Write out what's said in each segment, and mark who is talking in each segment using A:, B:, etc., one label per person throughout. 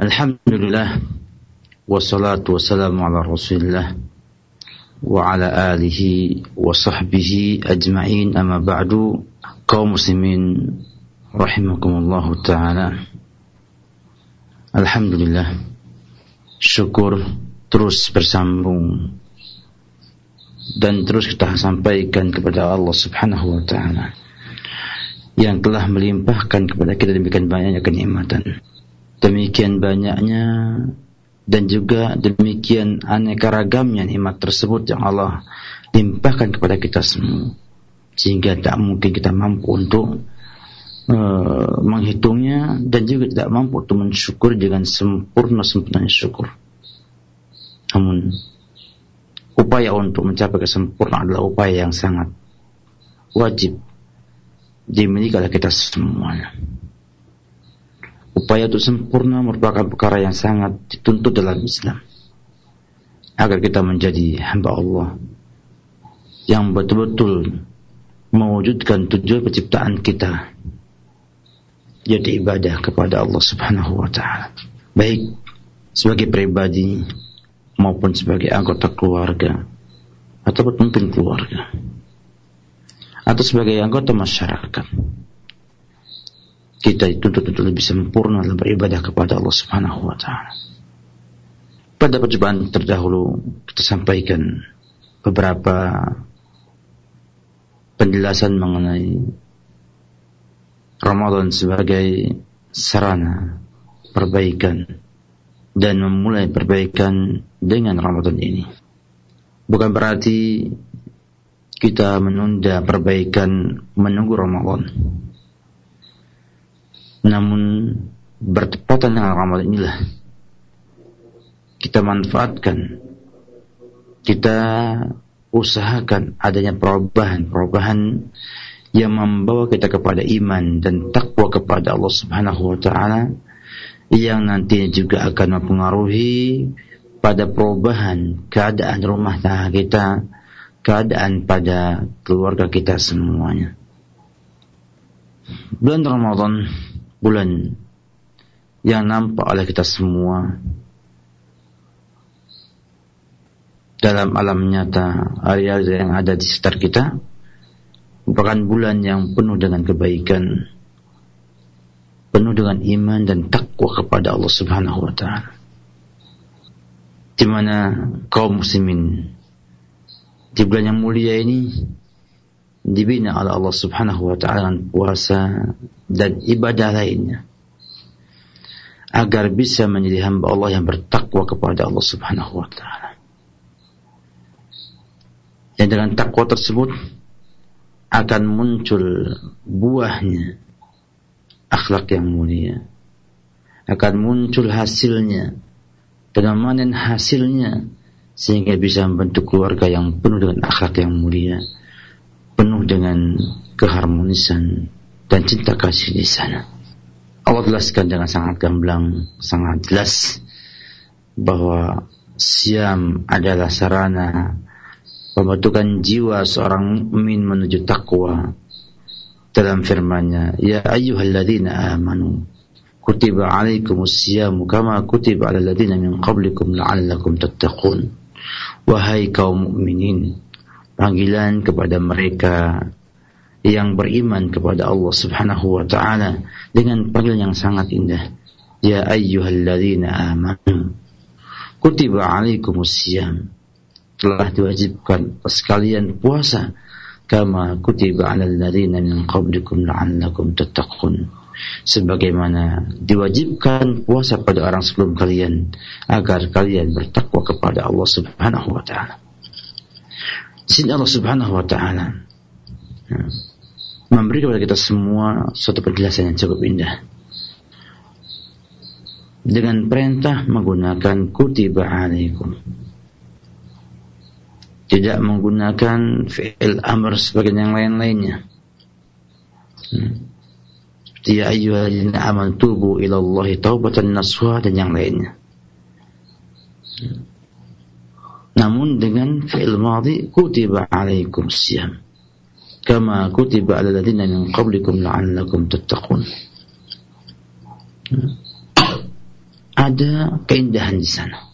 A: Alhamdulillah. Wassalatu wassalamu ala Rasulillah. Wa ala alihi wa sahbihi ajma'in. Amma ba'du. Kaum muslimin. Rahimakumullah taala. Alhamdulillah. Syukur terus bersambung. Dan terus kita sampaikan kepada Allah Subhanahu wa taala. Yang telah melimpahkan kepada kita demikian banyaknya kenikmatan demikian banyaknya dan juga demikian aneka ragamnya nikmat tersebut yang Allah limpahkan kepada kita semua sehingga tak mungkin kita mampu untuk uh, menghitungnya dan juga tidak mampu untuk mensyukur dengan sempurna sempurnanya syukur. Namun upaya untuk mencapai kesempurnaan adalah upaya yang sangat wajib dimiliki oleh kita semuanya upaya untuk sempurna merupakan perkara yang sangat dituntut dalam Islam. Agar kita menjadi hamba Allah yang betul-betul mewujudkan tujuan penciptaan kita. Jadi ibadah kepada Allah Subhanahu wa taala. Baik sebagai pribadi maupun sebagai anggota keluarga ataupun pemimpin keluarga atau sebagai anggota masyarakat kita dituntut untuk lebih sempurna dalam beribadah kepada Allah Subhanahu wa taala. Pada percobaan terdahulu kita sampaikan beberapa penjelasan mengenai Ramadan sebagai sarana perbaikan dan memulai perbaikan dengan Ramadan ini. Bukan berarti kita menunda perbaikan menunggu Ramadan namun bertepatan dengan Ramadan inilah kita manfaatkan kita usahakan adanya perubahan-perubahan yang membawa kita kepada iman dan takwa kepada Allah Subhanahu wa taala yang nantinya juga akan mempengaruhi pada perubahan keadaan rumah tangga kita, keadaan pada keluarga kita semuanya. Bulan Ramadan bulan yang nampak oleh kita semua dalam alam nyata hari-hari yang ada di sekitar kita merupakan bulan yang penuh dengan kebaikan penuh dengan iman dan takwa kepada Allah Subhanahu wa taala. Di mana kaum muslimin di bulan yang mulia ini dibina oleh Allah Subhanahu wa taala puasa dan ibadah lainnya agar bisa menjadi hamba Allah yang bertakwa kepada Allah Subhanahu wa taala. Dan dengan takwa tersebut akan muncul buahnya akhlak yang mulia. Akan muncul hasilnya dan memanen hasilnya sehingga bisa membentuk keluarga yang penuh dengan akhlak yang mulia penuh dengan keharmonisan dan cinta kasih di sana. Allah jelaskan dengan sangat gamblang, sangat jelas bahwa siam adalah sarana pembentukan jiwa seorang mukmin menuju takwa. Dalam firman-Nya, "Ya ayyuhalladzina amanu, kutiba alaikumus siyamu kama kutiba alal ladzina min qablikum la'allakum tattaqun." Wahai kaum mukminin, panggilan kepada mereka yang beriman kepada Allah Subhanahu wa taala dengan panggilan yang sangat indah. Ya ayyuhalladzina amanu kutiba alaikumus telah diwajibkan sekalian puasa kama kutiba alal ladzina min qablikum la'allakum tattaqun. Sebagaimana diwajibkan puasa pada orang sebelum kalian agar kalian bertakwa kepada Allah Subhanahu wa taala sini Allah Subhanahu wa taala ya, memberi kepada kita semua suatu penjelasan yang cukup indah. Dengan perintah menggunakan kutiba alaikum. Tidak menggunakan fi'il amr sebagai yang lain-lainnya. Seperti ya ayyuhalladzina amanu tubu ila taubatan nasuha dan yang lainnya. Namun dengan fi'il madhi kutiba alaikum siyam kama kutiba ala ladzina min qablikum la'allakum tattaqun ada keindahan di sana.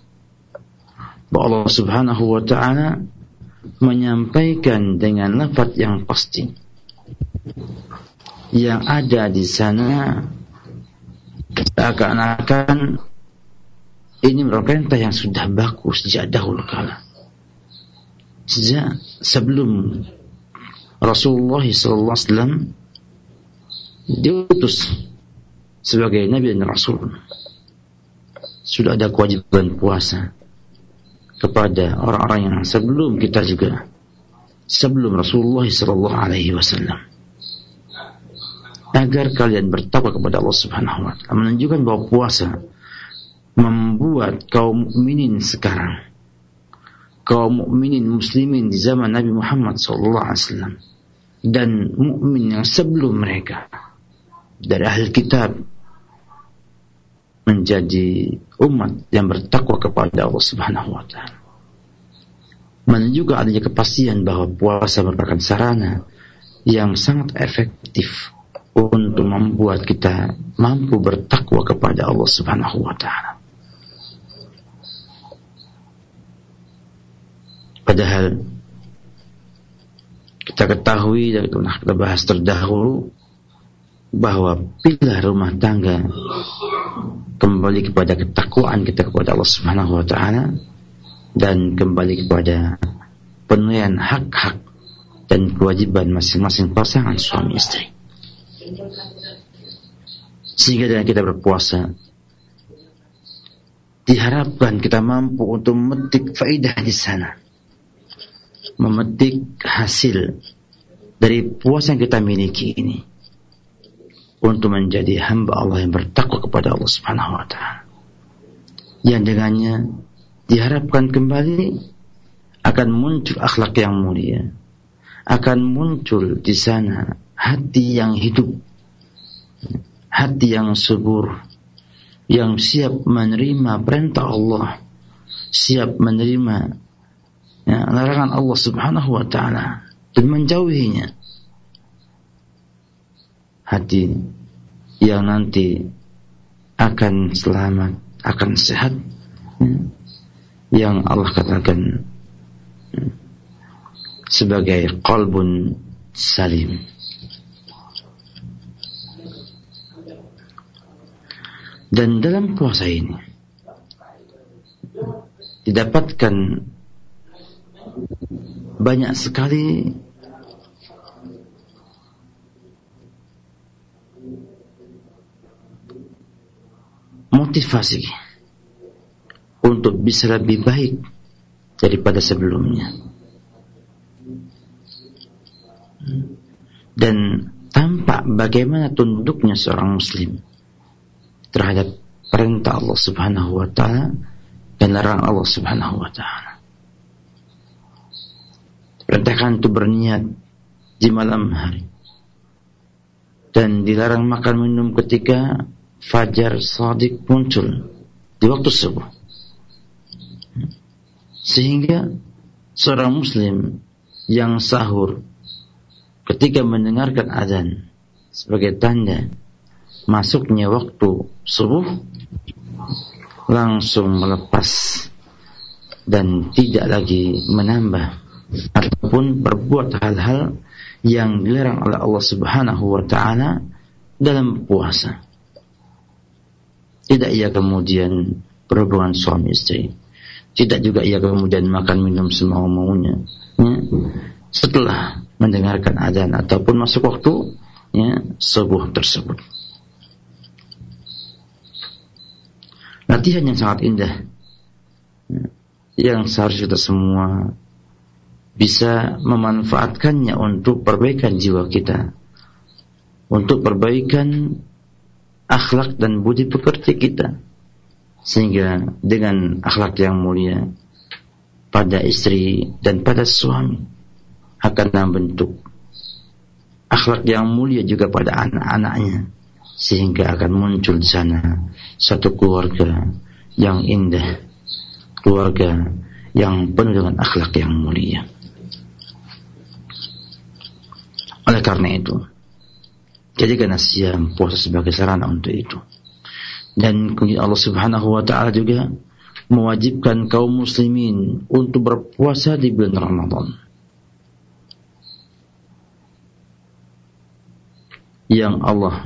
A: Bahwa Allah Subhanahu wa taala menyampaikan dengan lafaz yang pasti. Yang ada di sana seakan-akan ini merupakan perintah yang sudah bagus sejak dahulu kala. Sejak sebelum Rasulullah SAW diutus sebagai Nabi dan Rasul. Sudah ada kewajiban puasa kepada orang-orang yang sebelum kita juga sebelum Rasulullah wasallam agar kalian bertakwa kepada Allah Subhanahu wa taala menunjukkan bahwa puasa membuat kaum mukminin sekarang kaum mukminin muslimin di zaman Nabi Muhammad sallallahu alaihi wasallam dan mukmin yang sebelum mereka dari ahli kitab menjadi umat yang bertakwa kepada Allah Subhanahu wa taala. Menunjukkan adanya kepastian bahwa puasa merupakan sarana yang sangat efektif untuk membuat kita mampu bertakwa kepada Allah Subhanahu wa taala. Padahal kita ketahui dan kita bahas terdahulu bahwa bila rumah tangga kembali kepada ketakwaan kita kepada Allah Subhanahu wa taala dan kembali kepada penuhian hak-hak dan kewajiban masing-masing pasangan suami istri. Sehingga dengan kita berpuasa diharapkan kita mampu untuk memetik faidah di sana. Memetik hasil dari puasa yang kita miliki ini untuk menjadi hamba Allah yang bertakwa kepada Allah Subhanahu wa taala. Yang dengannya diharapkan kembali akan muncul akhlak yang mulia. Akan muncul di sana hati yang hidup. Hati yang subur. Yang siap menerima perintah Allah. Siap menerima ya, larangan Allah subhanahu wa ta'ala. Dan menjauhinya hati yang nanti akan selamat, akan sehat, yang Allah katakan sebagai qalbun salim. Dan dalam puasa ini didapatkan banyak sekali motivasi untuk bisa lebih baik daripada sebelumnya. Dan tampak bagaimana tunduknya seorang muslim terhadap perintah Allah Subhanahu wa taala dan larangan Allah Subhanahu wa taala. Perintahkan untuk berniat di malam hari dan dilarang makan minum ketika fajar sadik muncul di waktu subuh. Sehingga seorang muslim yang sahur ketika mendengarkan azan sebagai tanda masuknya waktu subuh langsung melepas dan tidak lagi menambah ataupun berbuat hal-hal yang dilarang oleh Allah Subhanahu wa taala dalam puasa. Tidak ia kemudian berhubungan suami istri. Tidak juga ia kemudian makan minum semau maunya. Ya. Setelah mendengarkan adzan ataupun masuk waktu ya, subuh tersebut. Latihan yang sangat indah. Ya, yang seharusnya kita semua bisa memanfaatkannya untuk perbaikan jiwa kita. Untuk perbaikan akhlak dan budi pekerti kita. Sehingga dengan akhlak yang mulia pada istri dan pada suami akan membentuk akhlak yang mulia juga pada anak-anaknya. Sehingga akan muncul di sana satu keluarga yang indah. Keluarga yang penuh dengan akhlak yang mulia oleh karena itu Jadikan siam puasa sebagai sarana untuk itu. Dan kemudian Allah Subhanahu wa taala juga mewajibkan kaum muslimin untuk berpuasa di bulan Ramadan. Yang Allah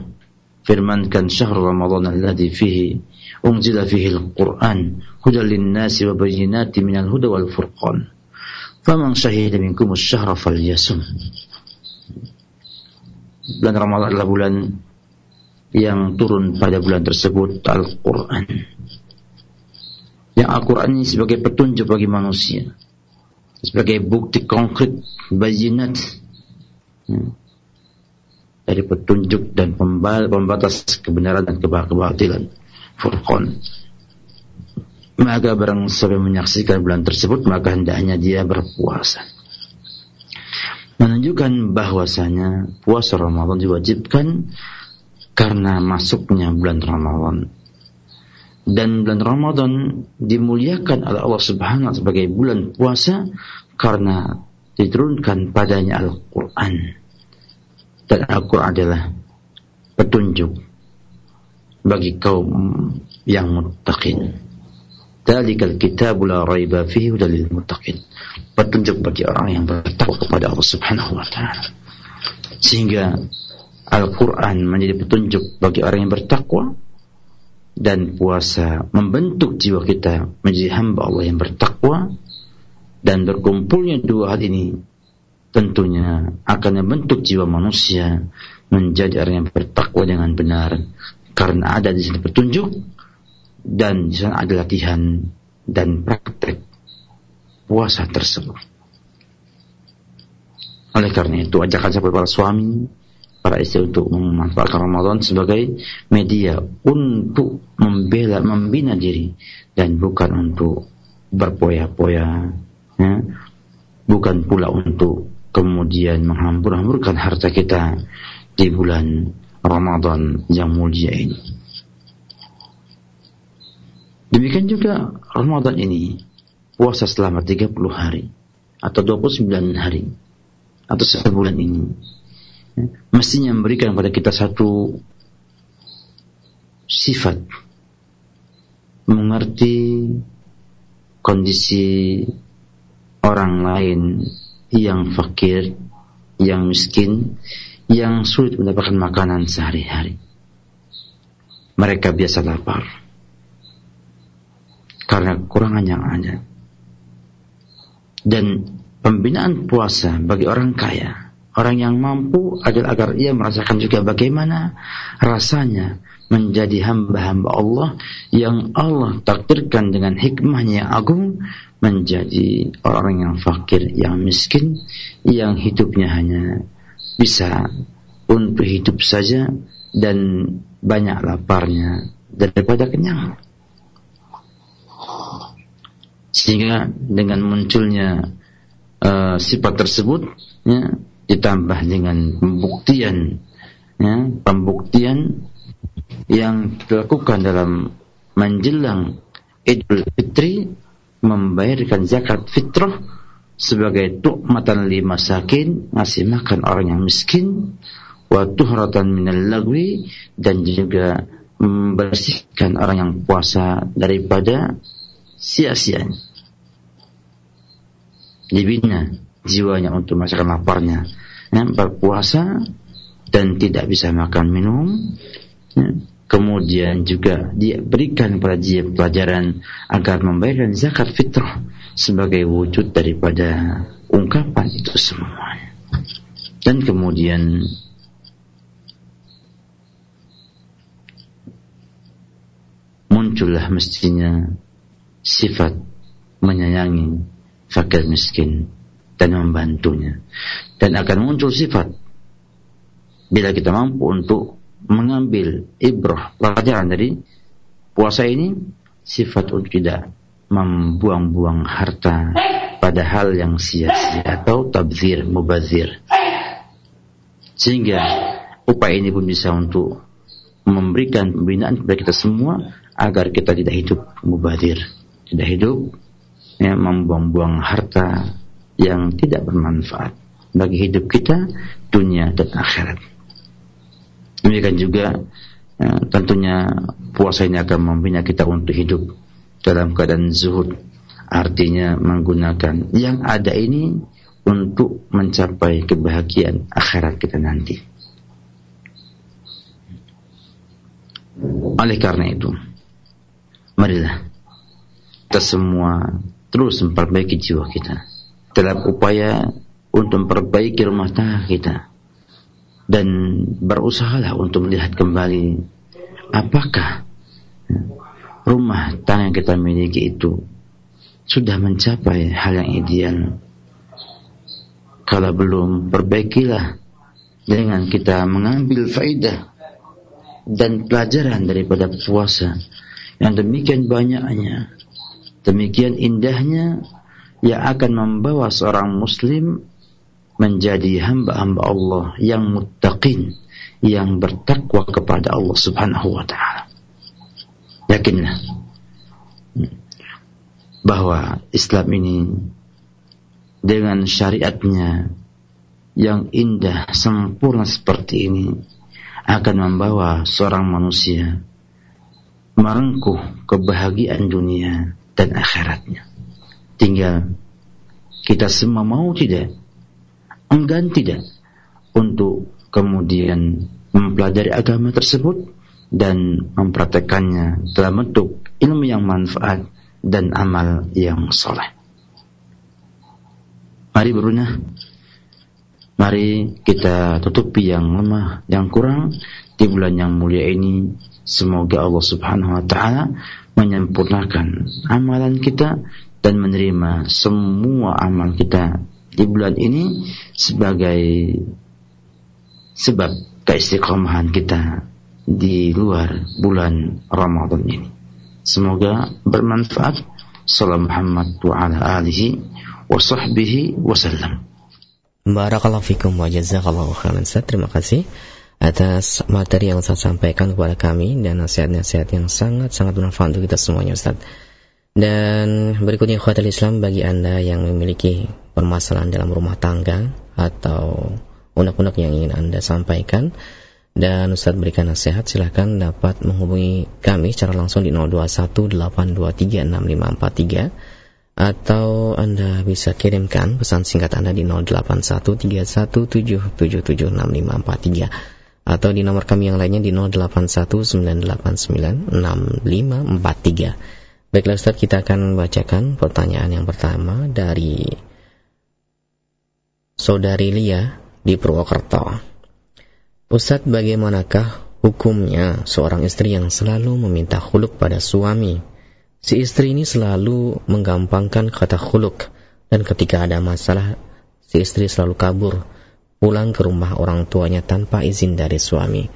A: firmankan syahr Ramadan alladzi fihi unzila fihi al-Qur'an hudan lin-nasi wa bayyinatin minal huda wal furqan. Faman syahida minkum asy-syahra falyasum. Bulan Ramadan adalah bulan yang turun pada bulan tersebut Al-Quran. Yang Al-Quran ini sebagai petunjuk bagi manusia. Sebagai bukti konkret bayinat ya, dari petunjuk dan pembatas kebenaran dan kebatilan Furqan. Maka barang siapa menyaksikan bulan tersebut maka hendaknya dia berpuasa menunjukkan bahwasanya puasa Ramadan diwajibkan karena masuknya bulan Ramadan. Dan bulan Ramadan dimuliakan oleh Allah Subhanahu wa sebagai bulan puasa karena diturunkan padanya Al-Qur'an. Dan Al-Qur'an adalah petunjuk bagi kaum yang muttaqin. Dalikal kitabu la raiba fihi muttaqin. Petunjuk bagi orang yang bertakwa kepada Allah Subhanahu wa taala. Sehingga Al-Quran menjadi petunjuk bagi orang yang bertakwa dan puasa membentuk jiwa kita menjadi hamba Allah yang bertakwa dan berkumpulnya dua hal ini tentunya akan membentuk jiwa manusia menjadi orang yang bertakwa dengan benar karena ada di sini petunjuk dan di sana ada latihan dan praktek puasa tersebut. Oleh karena itu ajakan saya para suami para istri untuk memanfaatkan Ramadan sebagai media untuk membela, membina diri dan bukan untuk berpoya-poya, ya. bukan pula untuk kemudian menghambur-hamburkan harta kita di bulan Ramadan yang mulia ini. Demikian juga Ramadan ini puasa selama 30 hari atau 29 hari atau sebulan ini mestinya memberikan kepada kita satu sifat mengerti kondisi orang lain yang fakir, yang miskin, yang sulit mendapatkan makanan sehari-hari. Mereka biasa lapar karena kekurangan yang ada. Dan pembinaan puasa bagi orang kaya Orang yang mampu adalah agar ia merasakan juga bagaimana rasanya menjadi hamba-hamba Allah yang Allah takdirkan dengan hikmahnya yang agung menjadi orang yang fakir, yang miskin, yang hidupnya hanya bisa untuk hidup saja dan banyak laparnya daripada kenyang. Sehingga dengan munculnya uh, sifat tersebut, ya, ditambah dengan pembuktian ya, pembuktian yang dilakukan dalam menjelang Idul Fitri membayarkan zakat fitrah sebagai tukmatan lima sakin ngasih makan orang yang miskin wa tuhratan minal lagwi dan juga membersihkan orang yang puasa daripada sia-sia dibina jiwanya untuk merasakan laparnya. Ya, berpuasa dan tidak bisa makan minum. Ya, kemudian juga diberikan kepada dia pelajaran agar membayarkan zakat fitrah sebagai wujud daripada ungkapan itu semua. Dan kemudian muncullah mestinya sifat menyayangi fakir miskin dan membantunya. Dan akan muncul sifat bila kita mampu untuk mengambil ibrah pelajaran dari puasa ini sifat untuk tidak membuang-buang harta pada hal yang sia-sia atau tabzir, mubazir. Sehingga upaya ini pun bisa untuk memberikan pembinaan kepada kita semua agar kita tidak hidup mubazir, tidak hidup ya, membuang-buang harta yang tidak bermanfaat bagi hidup kita dunia dan akhirat. Demikian juga ya, tentunya puasa ini akan membina kita untuk hidup dalam keadaan zuhud artinya menggunakan yang ada ini untuk mencapai kebahagiaan akhirat kita nanti. Oleh karena itu, marilah kita semua terus memperbaiki jiwa kita dalam upaya untuk memperbaiki rumah tangga kita dan berusahalah untuk melihat kembali apakah rumah tangga yang kita miliki itu sudah mencapai hal yang ideal. Kalau belum, perbaikilah dengan kita mengambil faidah dan pelajaran daripada puasa yang demikian banyaknya, demikian indahnya yang akan membawa seorang muslim menjadi hamba-hamba Allah yang muttaqin, yang bertakwa kepada Allah Subhanahu wa taala. Yakinlah bahwa Islam ini dengan syariatnya yang indah sempurna seperti ini akan membawa seorang manusia merengkuh kebahagiaan dunia dan akhiratnya. Tinggal kita semua mau tidak, enggan tidak untuk kemudian mempelajari agama tersebut dan mempraktekannya dalam bentuk ilmu yang manfaat dan amal yang soleh. Mari berunah. Mari kita tutupi yang lemah, yang kurang di bulan yang mulia ini. Semoga Allah Subhanahu wa taala menyempurnakan amalan kita dan menerima semua amal kita di bulan ini sebagai sebab keistiqomahan kita di luar bulan Ramadan ini. Semoga bermanfaat. Salam Muhammad wa ala alihi wa sahbihi wasallam.
B: Barakallahu fikum wa jazakallahu khairan. Terima kasih atas materi yang saya sampaikan kepada kami dan nasihat-nasihat yang sangat-sangat bermanfaat untuk kita semuanya Ustaz. Dan berikutnya khawatir Islam bagi Anda yang memiliki permasalahan dalam rumah tangga atau unek-unek yang ingin Anda sampaikan dan Ustaz berikan nasihat silahkan dapat menghubungi kami secara langsung di 0218236543 atau Anda bisa kirimkan pesan singkat Anda di 081317776543 atau di nomor kami yang lainnya di 0819896543. Baiklah Ustaz, kita akan bacakan pertanyaan yang pertama dari Saudari Lia di Purwokerto. Ustadz bagaimanakah hukumnya seorang istri yang selalu meminta khuluk pada suami? Si istri ini selalu menggampangkan kata khuluk dan ketika ada masalah si istri selalu kabur pulang ke rumah orang tuanya tanpa izin dari suami.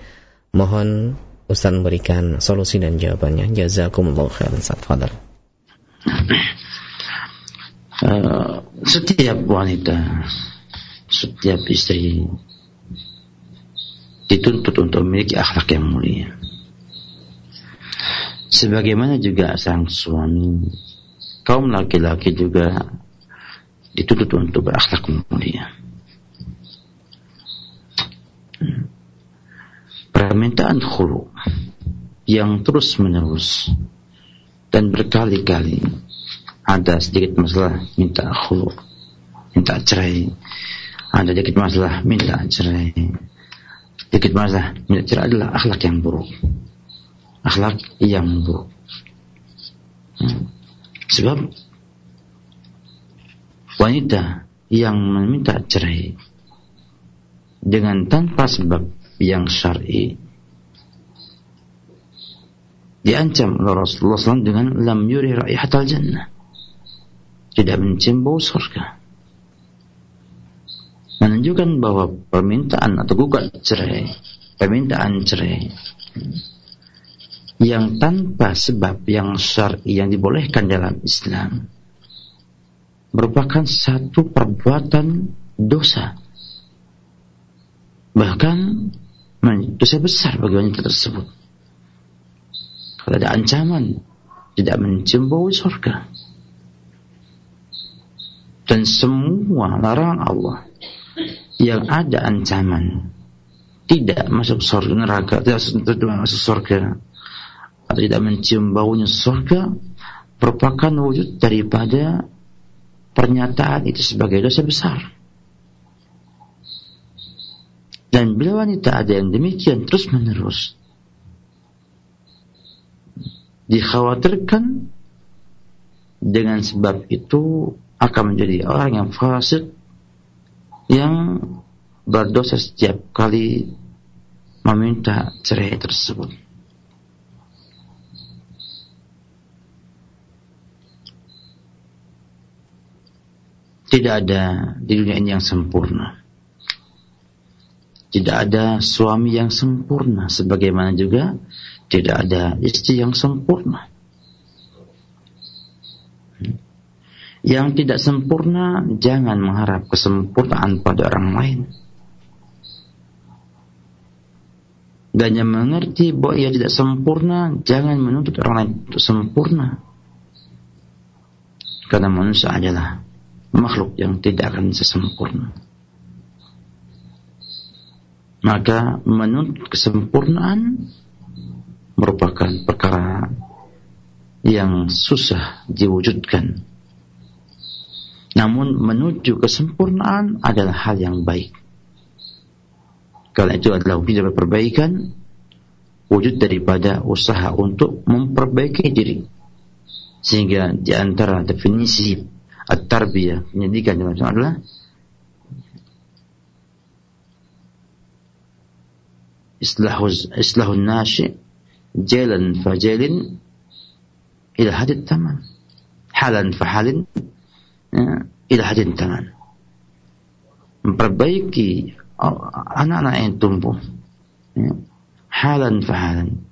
B: Mohon Ustaz memberikan solusi dan jawabannya. Jazakumullah khairan. Fadal.
A: Uh, setiap wanita, setiap istri dituntut untuk memiliki akhlak yang mulia. Sebagaimana juga sang suami, kaum laki-laki juga dituntut untuk berakhlak mulia. Permintaan khulu yang terus menerus dan berkali-kali ada sedikit masalah minta khulu, minta cerai, ada sedikit masalah minta cerai, Sedikit masalah cerai adalah akhlak yang buruk. Akhlak yang buruk. Hmm. Sebab wanita yang meminta cerai dengan tanpa sebab yang syar'i. Diancam oleh Rasulullah SAW dengan lam yuri raihatal jannah. Tidak mencium bau surga. Menunjukkan bahwa permintaan atau gugat cerai, permintaan cerai yang tanpa sebab yang syar'i yang dibolehkan dalam Islam merupakan satu perbuatan dosa. Bahkan dosa besar bagi wanita tersebut. Kalau ada ancaman tidak mencium bau surga. Dan semua larangan Allah yang ada ancaman tidak masuk surga neraka, tidak masuk surga atau tidak mencium baunya surga merupakan wujud daripada pernyataan itu sebagai dosa besar. Dan bila wanita ada yang demikian terus menerus dikhawatirkan dengan sebab itu akan menjadi orang yang fasik yang berdosa setiap kali meminta cerai tersebut. Tidak ada di dunia ini yang sempurna. Tidak ada suami yang sempurna, sebagaimana juga tidak ada istri yang sempurna. Yang tidak sempurna, jangan mengharap kesempurnaan pada orang lain. Dan yang mengerti bahwa ia tidak sempurna, jangan menuntut orang lain untuk sempurna. Karena manusia adalah makhluk yang tidak akan bisa sempurna. Maka menuntut kesempurnaan merupakan perkara yang susah diwujudkan. Namun menuju kesempurnaan adalah hal yang baik. Karena itu adalah wujud perbaikan, wujud daripada usaha untuk memperbaiki diri. Sehingga di antara definisi at-tarbiyah, pendidikan adalah islahun nashi jalan fajalin ila hadid taman halan fahalin ya, ila hadid taman memperbaiki anak-anak yang tumbuh ya, halan fahalan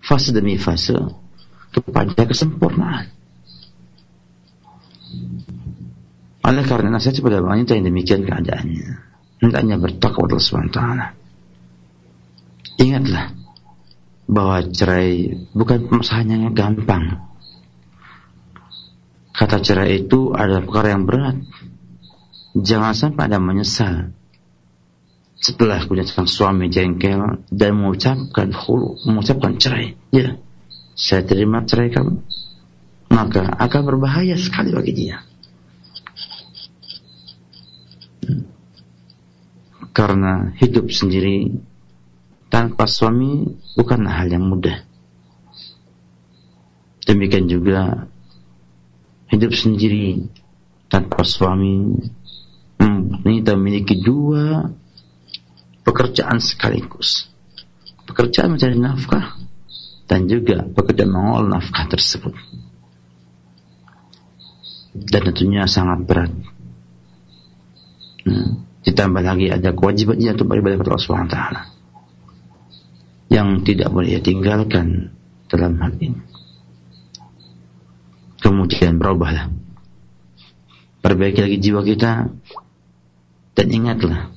A: fase demi fase kepada kesempurnaan oleh karena nasihat kepada wanita yang demikian keadaannya hendaknya bertakwa Allah SWT ingatlah bahwa cerai bukan yang gampang kata cerai itu adalah perkara yang berat jangan sampai ada menyesal setelah punya sang suami jengkel dan mengucapkan hulu, mengucapkan cerai. Ya, saya terima cerai kamu. Maka akan berbahaya sekali bagi dia. Karena hidup sendiri tanpa suami bukanlah hal yang mudah. Demikian juga hidup sendiri tanpa suami kita memiliki dua pekerjaan sekaligus. Pekerjaan mencari nafkah dan juga pekerjaan mengolah nafkah tersebut. Dan tentunya sangat berat. Nah, ditambah lagi ada kewajibannya untuk beribadah kepada Allah Subhanahu taala. Yang tidak boleh tinggalkan dalam hal ini. Kemudian berubahlah. Perbaiki lagi jiwa kita dan ingatlah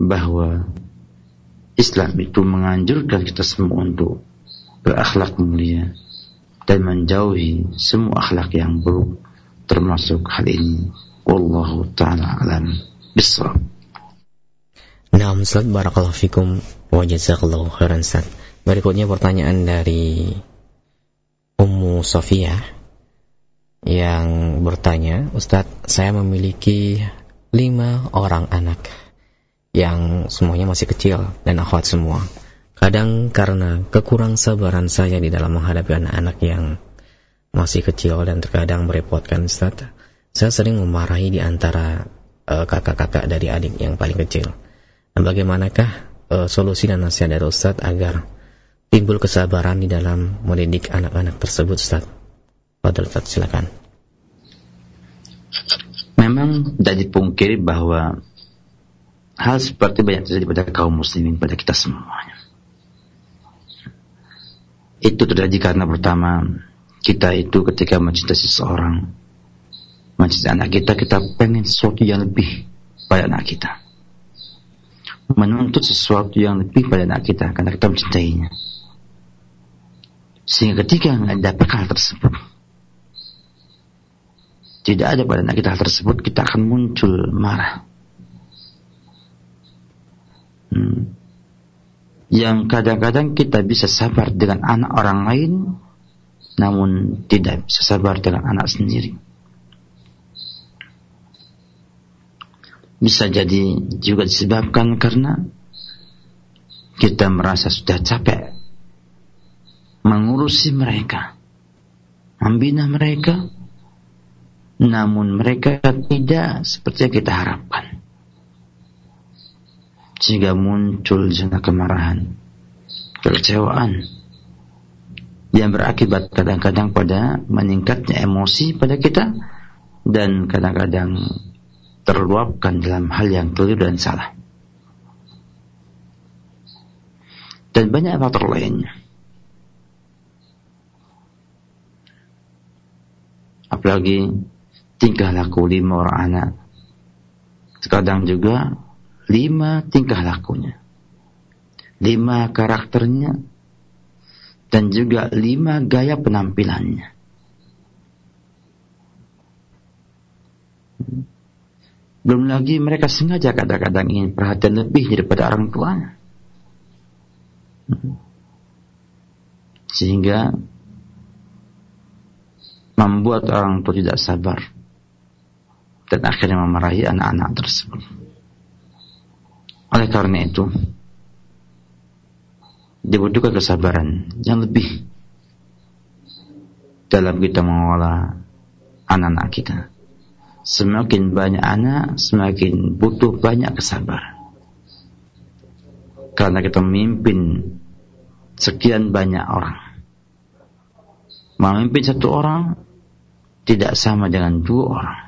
A: bahwa Islam itu menganjurkan kita semua untuk berakhlak mulia dan menjauhi semua akhlak yang buruk termasuk hal ini wallahu taala alam bisawab
B: Nah, Ustaz barakallahu fikum wa jazakallahu khairan. Berikutnya pertanyaan dari Ummu Sofia yang bertanya, Ustadz, saya memiliki lima orang anak yang semuanya masih kecil dan akhwat semua. Kadang karena kekurang sabaran saya di dalam menghadapi anak-anak yang masih kecil dan terkadang merepotkan Ustaz, saya sering memarahi di antara uh, kakak-kakak dari adik yang paling kecil. Dan bagaimanakah uh, solusi dan nasihat dari Ustaz agar timbul kesabaran di dalam mendidik anak-anak tersebut Ustaz? Fadil Ustaz, silakan.
A: Memang tidak dipungkiri bahwa Hal seperti banyak terjadi pada kaum muslimin, pada kita semuanya. Itu terjadi karena pertama, kita itu ketika mencintai seseorang, mencintai anak kita, kita pengen sesuatu yang lebih pada anak kita. Menuntut sesuatu yang lebih pada anak kita, karena kita mencintainya. Sehingga ketika dapat hal tersebut, tidak ada pada anak kita hal tersebut, kita akan muncul marah Hmm. Yang kadang-kadang kita bisa sabar dengan anak orang lain, namun tidak bisa sabar dengan anak sendiri. Bisa jadi juga disebabkan karena kita merasa sudah capek mengurusi mereka, membina mereka, namun mereka tidak seperti yang kita harapkan. Sehingga muncul zona kemarahan, kekecewaan, yang berakibat kadang-kadang pada meningkatnya emosi pada kita dan kadang-kadang terluapkan dalam hal yang keliru dan salah. Dan banyak faktor lainnya. Apalagi tingkah laku lima orang anak. Terkadang juga lima tingkah lakunya. Lima karakternya. Dan juga lima gaya penampilannya. Belum lagi mereka sengaja kadang-kadang ingin perhatian lebih daripada orang tuanya. Sehingga membuat orang tua tidak sabar dan akhirnya memarahi anak-anak tersebut. Oleh karena itu, dibutuhkan kesabaran yang lebih dalam kita mengolah anak-anak kita. Semakin banyak anak, semakin butuh banyak kesabaran. Karena kita memimpin sekian banyak orang. Memimpin satu orang tidak sama dengan dua orang.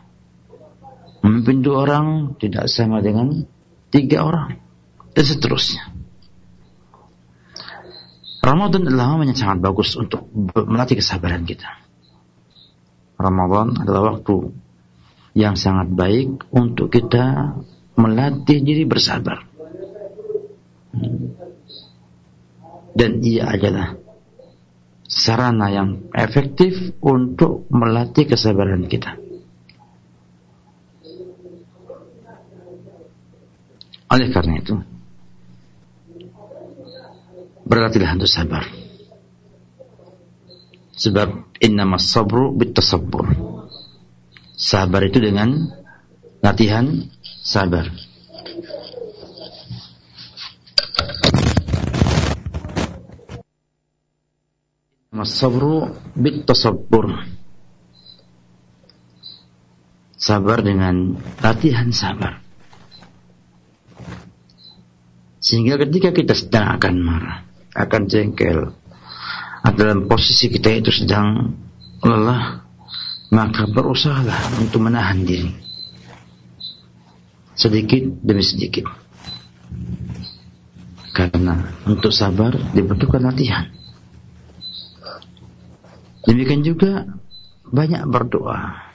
A: Memimpin dua orang tidak sama dengan tiga orang. Dan seterusnya. Ramadan adalah momen yang sangat bagus untuk melatih kesabaran kita. Ramadan adalah waktu yang sangat baik untuk kita melatih diri bersabar. Dan ia adalah sarana yang efektif untuk melatih kesabaran kita. Oleh karena itu, berlatihlah untuk sabar. Sebab innama sabru bitasabbur Sabar itu dengan latihan sabar. Masabru bit tasabbur. Sabar dengan latihan sabar. Sehingga ketika kita sedang akan marah, akan jengkel, dalam posisi kita itu sedang lelah, maka berusahalah untuk menahan diri. Sedikit demi sedikit. Karena untuk sabar dibutuhkan latihan. Demikian juga banyak berdoa.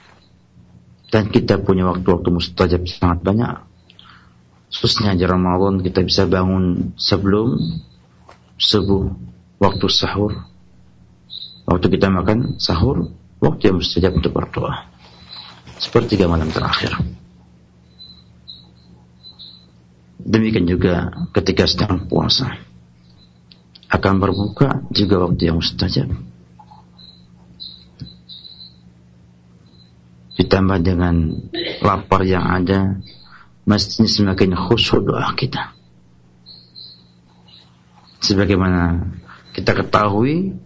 A: Dan kita punya waktu-waktu mustajab sangat banyak. Khususnya di Ramadan kita bisa bangun sebelum subuh waktu sahur. Waktu kita makan sahur waktu yang mustajab untuk berdoa. Sepertiga malam terakhir. Demikian juga ketika sedang puasa. Akan berbuka juga waktu yang mustajab. Ditambah dengan lapar yang ada, mestinya semakin khusyuk doa kita. Sebagaimana kita ketahui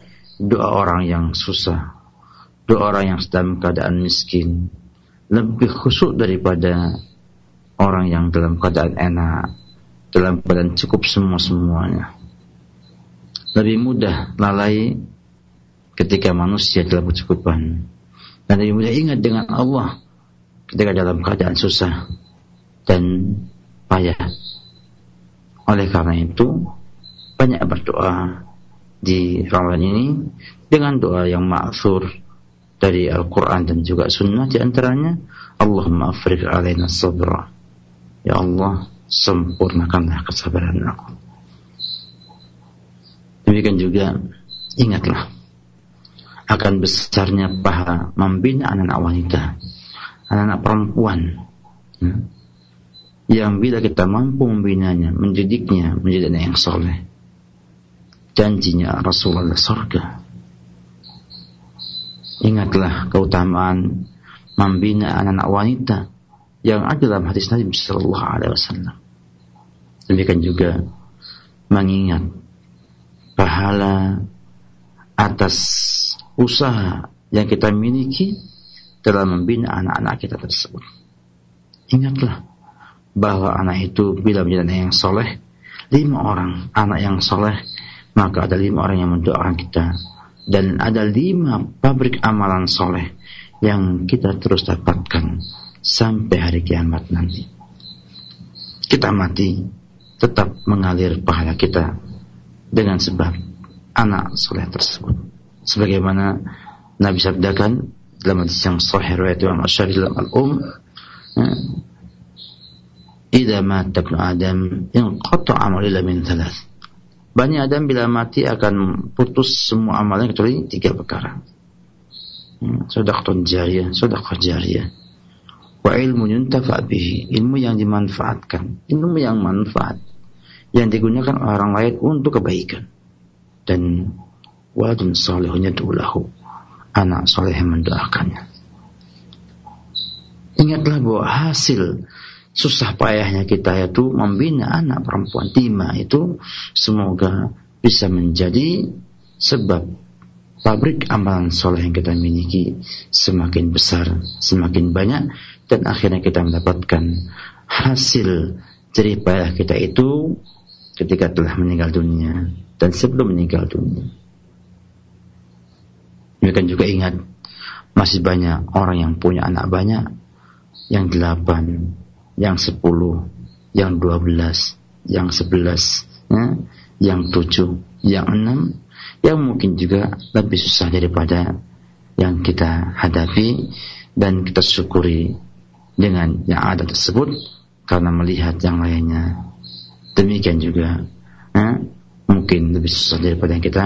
A: doa orang yang susah doa orang yang sedang keadaan miskin lebih khusyuk daripada orang yang dalam keadaan enak, dalam keadaan cukup semua-semuanya. Lebih mudah lalai ketika manusia dalam kecukupan. Dan lebih mudah ingat dengan Allah ketika dalam keadaan susah dan payah. Oleh karena itu, banyak berdoa di Ramadan ini dengan doa yang maksur dari Al-Quran dan juga Sunnah di antaranya Allahumma afrik alaina sabra Ya Allah sempurnakanlah kesabaran aku demikian juga ingatlah akan besarnya pahala membina anak-anak wanita anak-anak perempuan ya, yang bila kita mampu membinanya, mendidiknya menjadi anak yang soleh, janjinya Rasulullah surga. Ingatlah keutamaan membina anak-anak wanita yang ada dalam hadis Nabi Sallallahu Alaihi Wasallam. Demikian juga mengingat pahala atas usaha yang kita miliki dalam membina anak-anak kita tersebut. Ingatlah bahwa anak itu bila menjadi anak yang soleh, lima orang anak yang soleh, maka ada lima orang yang mendoakan kita. Dan ada lima pabrik amalan soleh yang kita terus dapatkan sampai hari kiamat nanti. Kita mati tetap mengalir pahala kita dengan sebab anak soleh tersebut. Sebagaimana Nabi sabdakan dalam hadis yang sahih riwayat Imam Asy'ari dalam Al-Um, ya, Idza mata Adam inqata amalu min thalath. Bani Adam bila mati akan putus semua amalnya kecuali tiga perkara. Hmm, Sedekah jariyah, sedekah jariyah. Wa ilmu yuntafa bihi, ilmu yang dimanfaatkan, ilmu yang manfaat yang digunakan orang lain untuk kebaikan. Dan waladun salihun yad'ulahu. Anak soleh mendoakannya. Ingatlah bahwa hasil susah payahnya kita itu membina anak perempuan Tima itu semoga bisa menjadi sebab pabrik amalan soleh yang kita miliki semakin besar, semakin banyak dan akhirnya kita mendapatkan hasil jerih payah kita itu ketika telah meninggal dunia dan sebelum meninggal dunia. Demikian juga ingat masih banyak orang yang punya anak banyak, yang delapan, yang sepuluh, yang dua belas, yang sebelas, ya, yang tujuh, yang enam, yang mungkin juga lebih susah daripada yang kita hadapi dan kita syukuri dengan yang ada tersebut karena melihat yang lainnya. Demikian juga ya, mungkin lebih susah daripada yang kita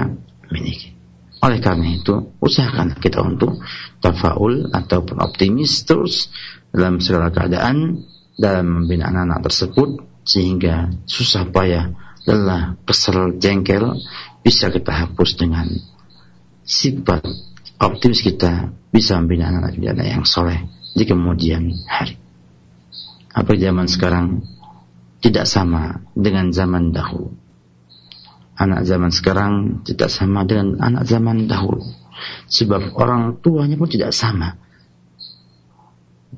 A: miliki. Oleh karena itu, usahakan kita untuk tafaul ataupun optimis terus dalam segala keadaan dalam membina anak-anak tersebut sehingga susah payah, lelah, kesel, jengkel bisa kita hapus dengan sifat optimis kita bisa membina anak-anak yang soleh di kemudian hari. Apa zaman sekarang tidak sama dengan zaman dahulu. Anak zaman sekarang tidak sama dengan anak zaman dahulu. Sebab orang tuanya pun tidak sama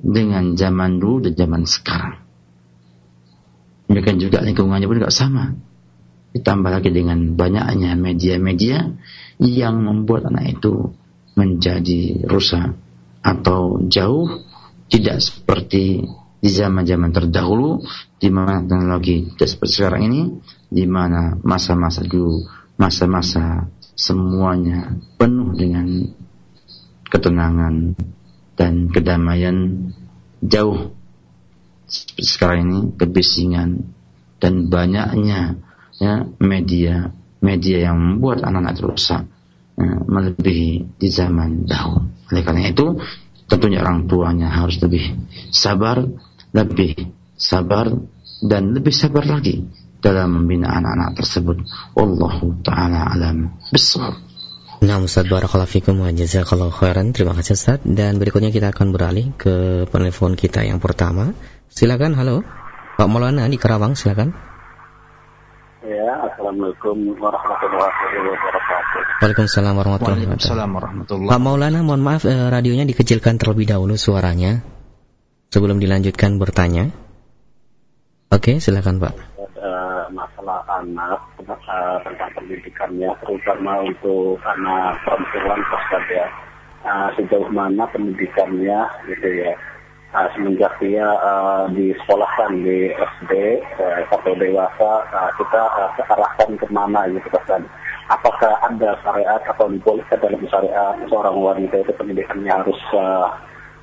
A: dengan zaman dulu dan zaman sekarang. Demikian juga lingkungannya pun tidak sama. Ditambah lagi dengan banyaknya media-media yang membuat anak itu menjadi rusak atau jauh tidak seperti di zaman-zaman terdahulu di mana teknologi tidak seperti sekarang ini di mana masa-masa dulu masa-masa semuanya penuh dengan ketenangan dan kedamaian jauh sekarang ini kebisingan dan banyaknya ya media media yang membuat anak-anak rusak ya, melebihi di zaman dahulu. Oleh karena itu tentunya orang tuanya harus lebih sabar, lebih sabar dan lebih sabar lagi dalam membina anak-anak tersebut. Wallahu taala alam bisawab.
B: Nah Ustaz Barakallahu Fikum wa Jazakallahu Khairan. Terima kasih Ustaz Dan berikutnya kita akan beralih ke penelpon kita yang pertama. Silakan, halo. Pak Maulana di Karawang, silakan.
C: Ya, Assalamualaikum warahmatullahi wabarakatuh.
B: Waalaikumsalam warahmatullahi wabarakatuh. Pak Maulana, mohon maaf eh, radionya dikecilkan terlebih dahulu suaranya Sebelum dilanjutkan bertanya. Oke, silakan Pak.
C: Masalah anak uh, tentang pendidikannya terutama untuk anak perempuan Ustaz ya. Uh, sejauh mana pendidikannya gitu ya. Uh, semenjak dia uh, disekolahkan di SD uh, atau dewasa uh, kita uh, arahkan ke mana gitu Ustaz apakah ada syariat atau dibolehkan dalam syariat seorang wanita itu pendidikannya harus uh,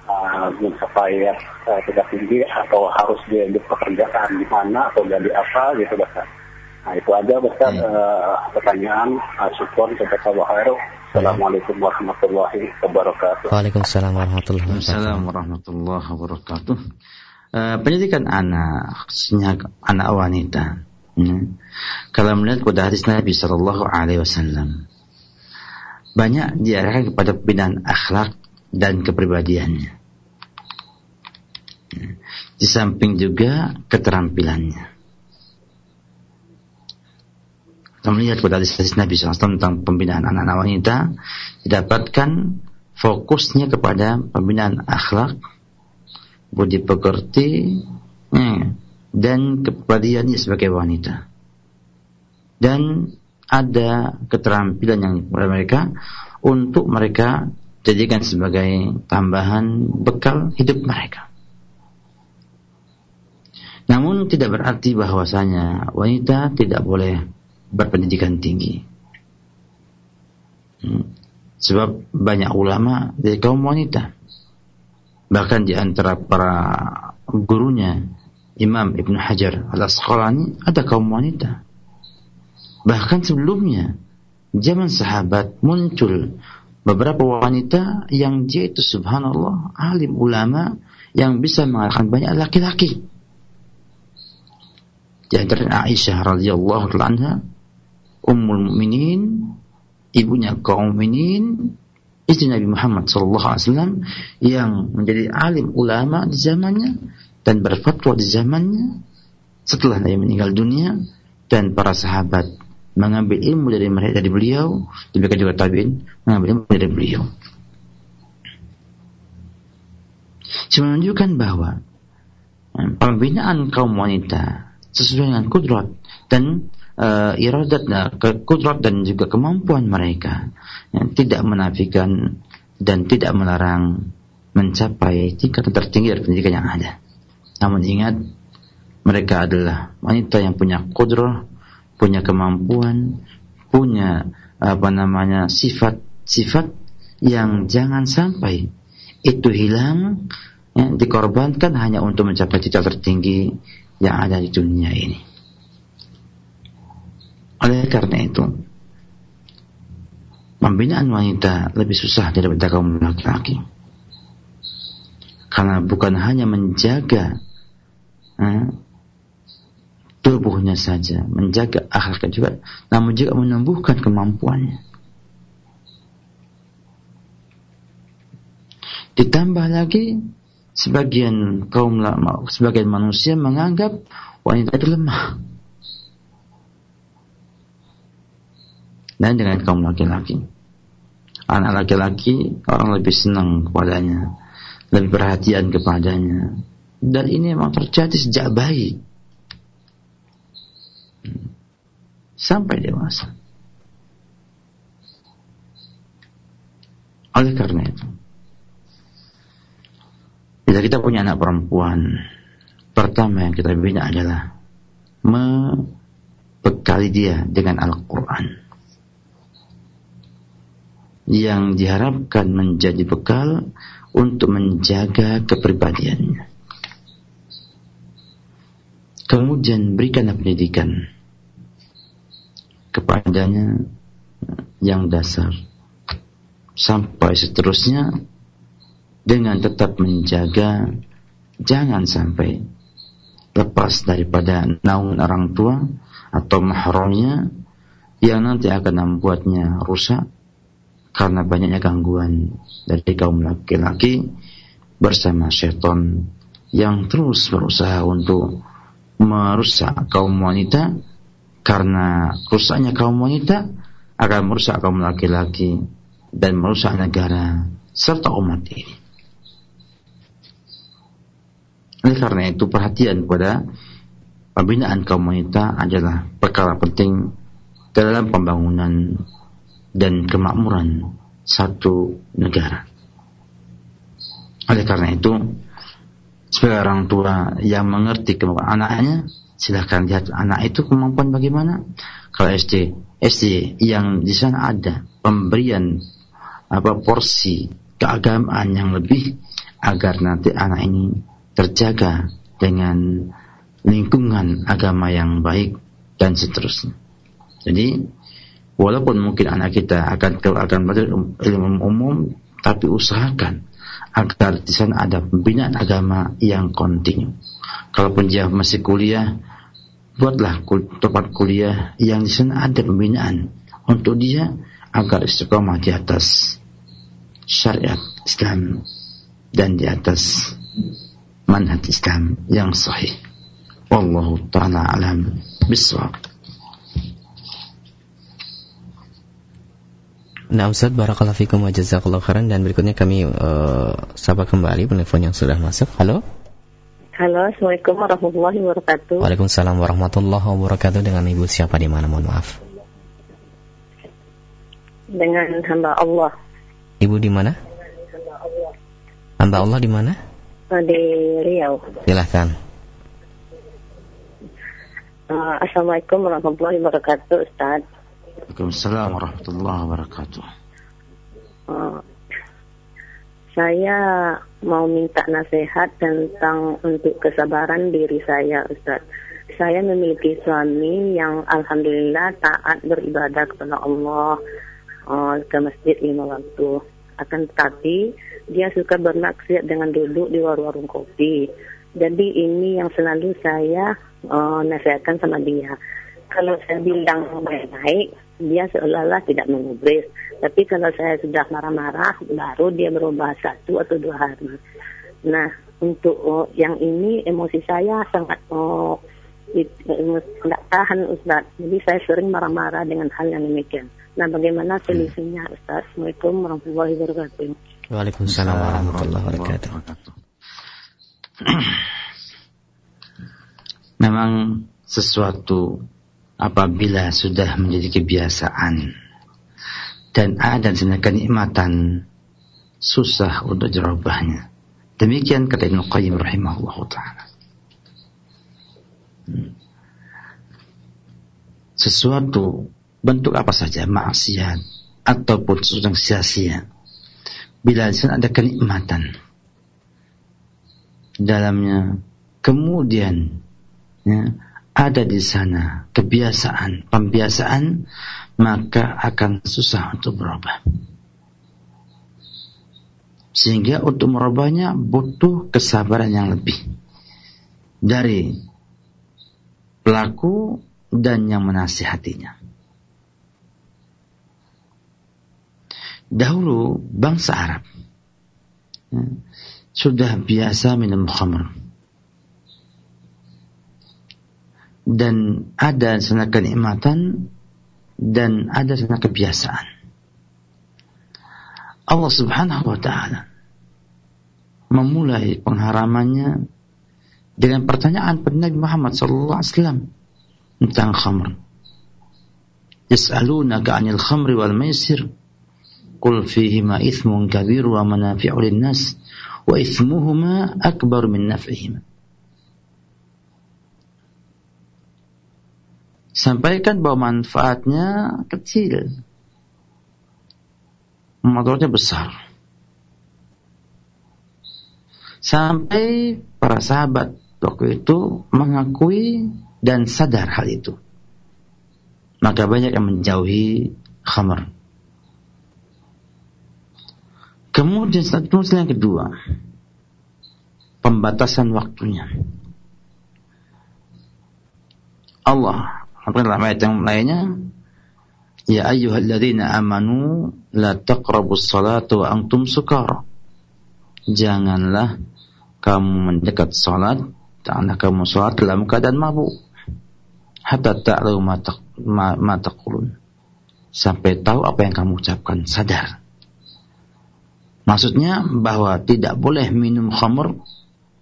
C: uh, mencapai uh, tingkat tinggi atau harus dia di pekerjaan di mana atau jadi apa gitu Ustaz. Nah itu aja Ustaz hmm. uh, pertanyaan uh, syukur jazakallahu khairan. Assalamualaikum warahmatullahi wabarakatuh.
B: Waalaikumsalam warahmatullahi
A: wabarakatuh. warahmatullahi wabarakatuh. uh, pendidikan anak, khususnya anak wanita. Ya. Kalau melihat pada hadis Nabi Shallallahu Alaihi Wasallam, banyak diarahkan kepada pembinaan akhlak dan kepribadiannya. Ya. Di samping juga keterampilannya. Kita melihat pada hadis Nabi SAW tentang pembinaan anak-anak wanita, didapatkan fokusnya kepada pembinaan akhlak, budi pekerti, ya, dan kepribadiannya sebagai wanita. Dan ada keterampilan yang mereka untuk mereka jadikan sebagai tambahan bekal hidup mereka. Namun tidak berarti bahwasanya wanita tidak boleh berpendidikan tinggi. Hmm. Sebab banyak ulama dari kaum wanita. Bahkan di antara para gurunya Imam Ibn Hajar al-Asqalani ada kaum wanita. Bahkan sebelumnya zaman sahabat muncul beberapa wanita yang dia itu subhanallah alim ulama yang bisa mengalahkan banyak laki-laki. Di antara Aisyah radhiyallahu anha, Ummul Mukminin, ibunya kaum mukminin, istri Nabi Muhammad sallallahu alaihi wasallam yang menjadi alim ulama di zamannya dan berfatwa di zamannya setelah Nabi meninggal dunia dan para sahabat mengambil ilmu dari mereka dari beliau, demikian juga tabiin mengambil ilmu dari beliau. Cuma menunjukkan bahwa eh, pembinaan kaum wanita sesuai dengan kudrat dan uh, iradat dan juga kemampuan mereka yang tidak menafikan dan tidak melarang mencapai tingkat tertinggi dari pendidikan yang ada. Namun ingat mereka adalah wanita yang punya kudrah punya kemampuan, punya apa namanya sifat-sifat yang jangan sampai itu hilang ya, dikorbankan hanya untuk mencapai cita tertinggi yang ada di dunia ini. Oleh karena itu, pembinaan wanita lebih susah daripada kaum laki-laki. Karena bukan hanya menjaga eh, tubuhnya saja, menjaga akhlaknya juga, namun juga menumbuhkan kemampuannya. Ditambah lagi sebagian kaum sebagian manusia menganggap wanita itu lemah. Dan dengan kaum laki-laki. Anak laki-laki orang lebih senang kepadanya, lebih perhatian kepadanya. Dan ini memang terjadi sejak bayi sampai dewasa. Oleh karena itu, bila kita punya anak perempuan, pertama yang kita bina adalah membekali dia dengan Al-Quran. Yang diharapkan menjadi bekal untuk menjaga kepribadiannya. Kemudian berikanlah pendidikan kepadanya yang dasar sampai seterusnya dengan tetap menjaga jangan sampai lepas daripada naungan orang tua atau mahramnya yang nanti akan membuatnya rusak karena banyaknya gangguan dari kaum laki-laki bersama setan yang terus berusaha untuk merusak kaum wanita karena rusaknya kaum wanita akan merusak kaum laki-laki dan merusak negara serta umat ini. Oleh karena itu perhatian pada pembinaan kaum wanita adalah perkara penting dalam pembangunan dan kemakmuran satu negara. Oleh karena itu, sebagai orang tua yang mengerti kemampuan anaknya, silahkan lihat anak itu kemampuan bagaimana. Kalau SD, SD yang di sana ada pemberian apa porsi keagamaan yang lebih agar nanti anak ini terjaga dengan lingkungan agama yang baik dan seterusnya. Jadi walaupun mungkin anak kita akan akan belajar ilmu umum, tapi usahakan agar di sana ada pembinaan agama yang kontinu. Kalaupun dia masih kuliah, buatlah tempat kuliah yang di sana ada pembinaan untuk dia agar istiqomah di atas syariat Islam dan di atas manhaj Islam yang sahih. Wallahu taala alam bisawab.
B: Nah Ustaz Barakallahu Fikum wa Jazakallahu Khairan. Dan berikutnya kami uh, sapa kembali penelpon yang sudah masuk. Halo?
D: Halo Assalamualaikum warahmatullahi wabarakatuh.
B: Waalaikumsalam warahmatullahi wabarakatuh. Dengan ibu siapa di mana? Mohon maaf.
D: Dengan hamba Allah.
B: Ibu di mana? Hamba Allah di mana?
D: Oh, di Riau.
B: Silahkan
D: uh, Assalamualaikum warahmatullahi wabarakatuh Ustaz
A: Waalaikumsalam warahmatullahi wabarakatuh.
D: Uh, saya mau minta nasihat tentang untuk kesabaran diri saya, Ustaz. Saya memiliki suami yang alhamdulillah taat beribadah kepada Allah uh, ke masjid lima waktu. Akan tetapi dia suka bermaksiat dengan duduk di warung-warung kopi. Jadi ini yang selalu saya uh, nasihatkan sama dia. Kalau saya bilang baik-baik, dia seolah-olah tidak mengubris. Tapi kalau saya sudah marah-marah, baru dia berubah satu atau dua hari. Nah, untuk oh, yang ini emosi saya sangat oh, tidak tahan Ustaz. Jadi saya sering marah-marah dengan hal yang demikian. Nah, bagaimana solusinya Ustaz? Assalamualaikum warahmatullahi wabarakatuh.
B: Waalaikumsalam warahmatullahi wabarakatuh.
A: Memang sesuatu apabila sudah menjadi kebiasaan dan ada sana kenikmatan susah untuk jerobahnya. Demikian kata Ibnu Qayyim rahimahullah taala. Sesuatu bentuk apa saja maksiat ataupun sesuatu yang sia-sia bila di sana ada kenikmatan dalamnya kemudian ya, ada di sana kebiasaan, pembiasaan, maka akan susah untuk berubah. Sehingga untuk merubahnya butuh kesabaran yang lebih dari pelaku dan yang menasihatinya. Dahulu bangsa Arab ya, sudah biasa minum khamr dan ada sana kenikmatan dan ada sana kebiasaan. Allah Subhanahu wa taala memulai pengharamannya dengan pertanyaan pada Nabi Muhammad sallallahu alaihi wasallam tentang khamr. Yas'alunaka 'anil khamri wal maisir qul fihima ithmun kabir wa manafi'u lin-nas wa ithmuhuma akbar min naf'ihima. Sampaikan bahwa manfaatnya kecil. Motornya besar. Sampai para sahabat waktu itu mengakui dan sadar hal itu. Maka banyak yang menjauhi khamar. Kemudian satu yang kedua, pembatasan waktunya. Allah dalam ayat yang lainnya? Ya ayyuhalladzina amanu la taqrabus salata wa antum sukara. Janganlah kamu mendekat salat, karena kamu salat dalam keadaan mabuk. Hatta ta'lamu ma taqulun. Sampai tahu apa yang kamu ucapkan, sadar. Maksudnya bahwa tidak boleh minum khamr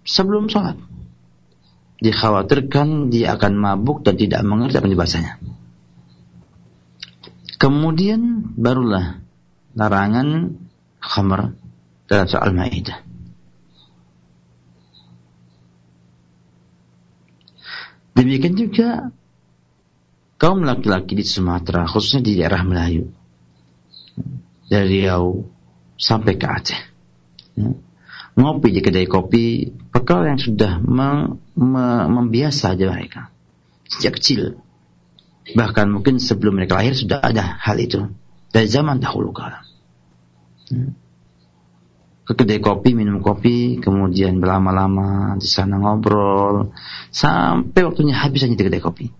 A: sebelum salat dikhawatirkan dia akan mabuk dan tidak mengerti apa yang dibahasanya. Kemudian barulah larangan khamr dalam soal Maidah. Demikian juga kaum laki-laki di Sumatera, khususnya di daerah Melayu, dari Riau sampai ke Aceh. Ya ngopi di kedai kopi perkara yang sudah mem membiasa aja mereka. Sejak kecil. Bahkan mungkin sebelum mereka lahir sudah ada hal itu. Dari zaman dahulu kala. Hmm. ke kedai kopi minum kopi kemudian berlama-lama di sana ngobrol. Sampai waktunya habis hanya di kedai kopi.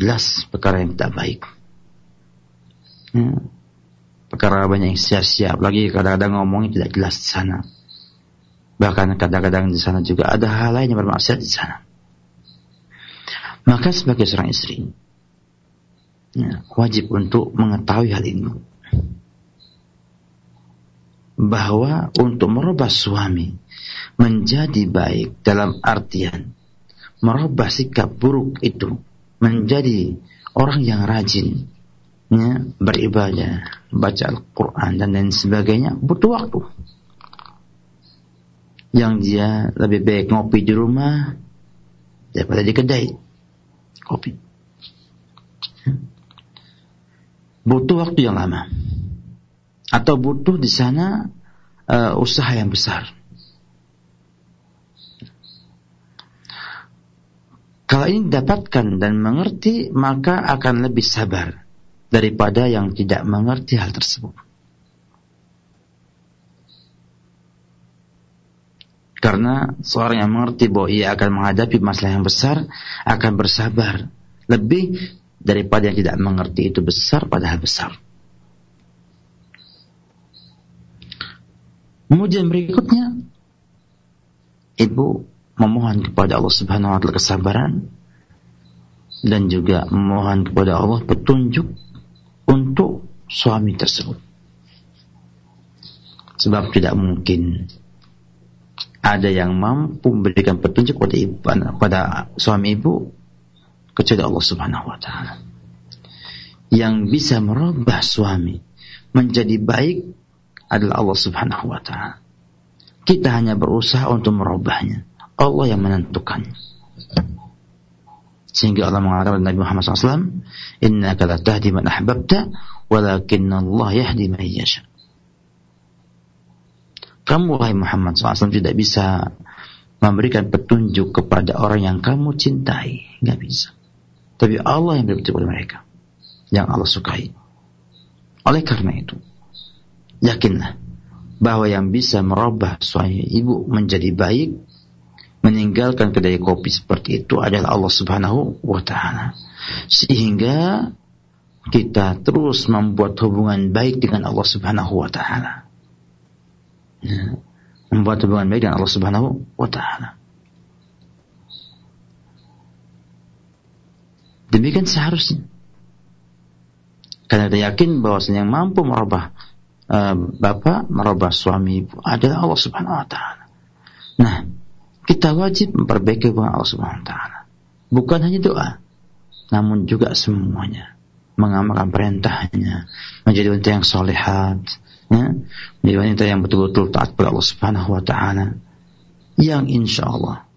A: Jelas perkara yang tidak baik. Ya. perkara banyak yang sia-sia. Apalagi kadang-kadang ngomongnya tidak jelas di sana bahkan kadang-kadang di sana juga ada hal lain yang bermaksud di sana maka sebagai seorang istri ya, wajib untuk mengetahui hal ini bahwa untuk merubah suami menjadi baik dalam artian merubah sikap buruk itu menjadi orang yang rajin ya, beribadah, baca Al-Quran dan lain sebagainya butuh waktu. Yang dia lebih baik ngopi di rumah daripada di kedai kopi. Butuh waktu yang lama. Atau butuh di sana uh, usaha yang besar. Kalau ini didapatkan dan mengerti, maka akan lebih sabar daripada yang tidak mengerti hal tersebut. Karena seorang yang mengerti bahwa ia akan menghadapi masalah yang besar akan bersabar lebih daripada yang tidak mengerti itu besar padahal besar. Kemudian berikutnya ibu memohon kepada Allah Subhanahu wa taala kesabaran dan juga memohon kepada Allah petunjuk untuk suami tersebut. Sebab tidak mungkin ada yang mampu memberikan petunjuk pada ibu, pada suami ibu kecuali Allah Subhanahu wa taala. Yang bisa merubah suami menjadi baik adalah Allah Subhanahu wa taala. Kita hanya berusaha untuk merubahnya. Allah yang menentukannya. Sehingga Allah mengatakan Nabi Muhammad SAW, Inna la tahdi man ahbabta, walakin Allah yahdi man yasha. Kamu, wahai Muhammad SAW, tidak bisa memberikan petunjuk kepada orang yang kamu cintai. Tidak bisa. Tapi Allah yang petunjuk kepada mereka. Yang Allah sukai. Oleh karena itu, yakinlah bahwa yang bisa merubah suami ibu menjadi baik meninggalkan kedai kopi seperti itu adalah Allah Subhanahu wa taala. Sehingga kita terus membuat hubungan baik dengan Allah Subhanahu wa taala. Ya, membuat hubungan baik dengan Allah Subhanahu wa taala. Demikian seharusnya. Karena kita yakin bahwa yang mampu merubah uh, bapak, merubah suami ibu adalah Allah Subhanahu wa taala. Nah, kita wajib memperbaiki hubungan Allah Subhanahu wa taala. Bukan hanya doa, namun juga semuanya. Mengamalkan perintahnya, menjadi wanita yang solehat, ya, menjadi wanita yang betul-betul taat kepada Allah Subhanahu wa taala. Yang insya Allah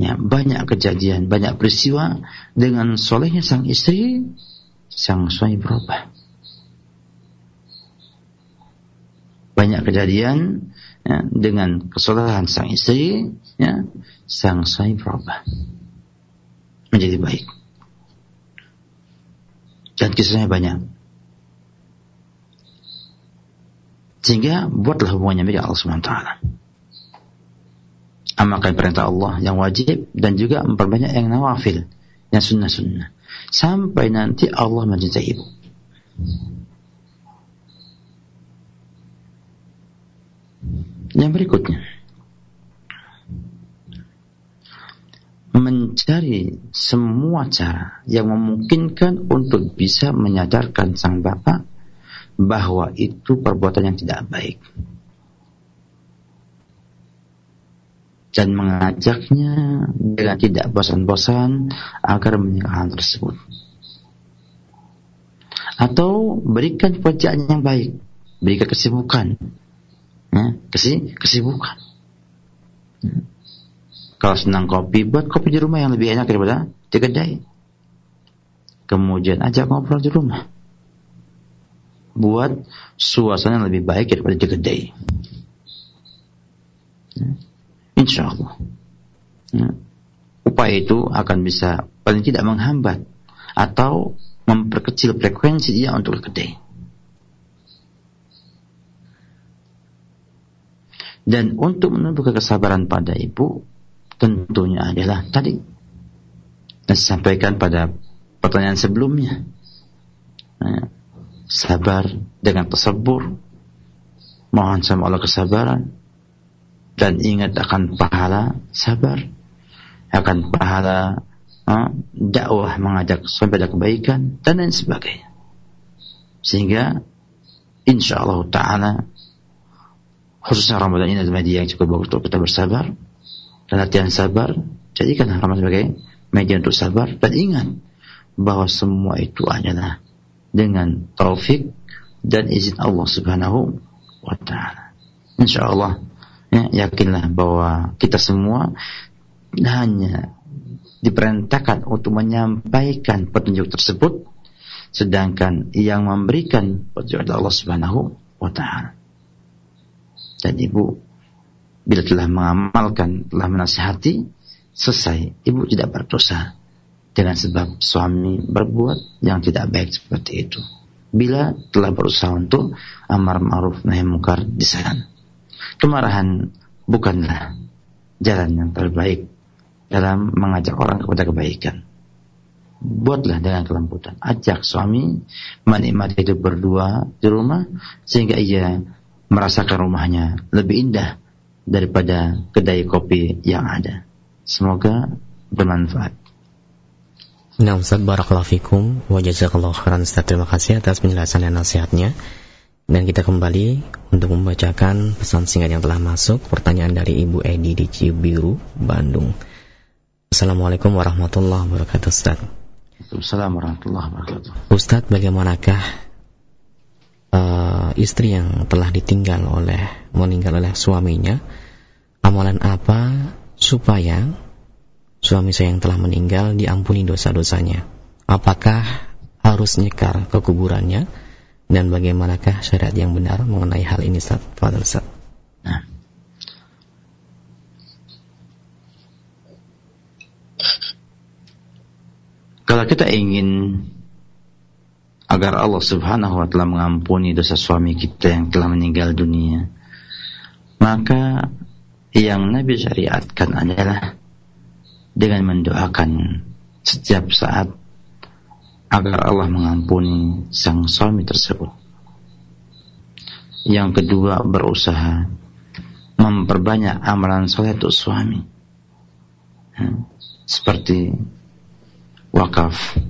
A: ya, banyak kejadian, banyak peristiwa dengan solehnya sang istri, sang suami berubah. Banyak kejadian ya, dengan kesalahan sang istri, ya, sang suami berubah menjadi baik. Dan kisahnya banyak. Sehingga buatlah hubungannya dengan Allah Subhanahu taala. Amalkan perintah Allah yang wajib dan juga memperbanyak yang nawafil, yang sunnah-sunnah. Sampai nanti Allah mencintai ibu. Yang berikutnya. Mencari semua cara yang memungkinkan untuk bisa menyadarkan sang bapak bahwa itu perbuatan yang tidak baik. Dan mengajaknya dengan tidak bosan-bosan agar hal tersebut. Atau berikan pekerjaan yang baik, berikan kesibukan, ya, kesibukan. Kalau senang kopi, buat kopi di rumah yang lebih enak daripada di kedai. Kemudian ajak ngobrol di rumah. Buat suasana yang lebih baik daripada di kedai. Ya. Insya Allah. Ya. Upaya itu akan bisa paling tidak menghambat atau memperkecil frekuensi dia untuk ke kedai. Dan untuk menumbuhkan kesabaran pada ibu tentunya adalah tadi yang sampaikan pada pertanyaan sebelumnya. Nah, sabar dengan tersebur, mohon sama Allah kesabaran, dan ingat akan pahala sabar, akan pahala uh, dakwah mengajak sampai kebaikan dan lain sebagainya. Sehingga insya Allah Taala khususnya Ramadan ini adalah media yang cukup bagus untuk kita bersabar. Dan latihan sabar jadikan Ramadan sebagai media untuk sabar. Dan ingat bahwa semua itu adalah dengan taufik dan izin Allah Subhanahu wa taala. Insya Allah ya, yakinlah bahwa kita semua hanya diperintahkan untuk menyampaikan petunjuk tersebut sedangkan yang memberikan petunjuk adalah Allah Subhanahu wa taala dan ibu bila telah mengamalkan, telah menasihati, selesai. Ibu tidak berdosa dengan sebab suami berbuat yang tidak baik seperti itu. Bila telah berusaha untuk amar ma'ruf nahi mungkar di sana. Kemarahan bukanlah jalan yang terbaik dalam mengajak orang kepada kebaikan. Buatlah dengan kelembutan. Ajak suami menikmati hidup berdua di rumah sehingga ia merasakan rumahnya lebih indah daripada kedai kopi yang ada. Semoga bermanfaat.
B: Nah Ustaz Barakallahu Fikum Wa jazakallahu khairan Ustaz. Terima kasih atas penjelasan dan nasihatnya. Dan kita kembali untuk membacakan pesan singkat yang telah masuk. Pertanyaan dari Ibu Edi di Cibiru, Bandung. Assalamualaikum warahmatullahi wabarakatuh Ustaz.
A: Assalamualaikum warahmatullahi wabarakatuh.
B: Ustaz bagaimanakah uh, istri yang telah ditinggal oleh meninggal oleh suaminya? Amalan apa supaya suami saya yang telah meninggal diampuni dosa-dosanya apakah harus nyekar ke kuburannya dan bagaimanakah syariat yang benar mengenai hal ini Ustaz? Fadal Ustaz. Nah.
A: Kalau kita ingin agar Allah Subhanahu wa taala mengampuni dosa suami kita yang telah meninggal dunia. Maka yang Nabi syariatkan adalah dengan mendoakan setiap saat agar Allah mengampuni sang suami tersebut. Yang kedua berusaha memperbanyak amalan soleh untuk suami. Seperti wakaf,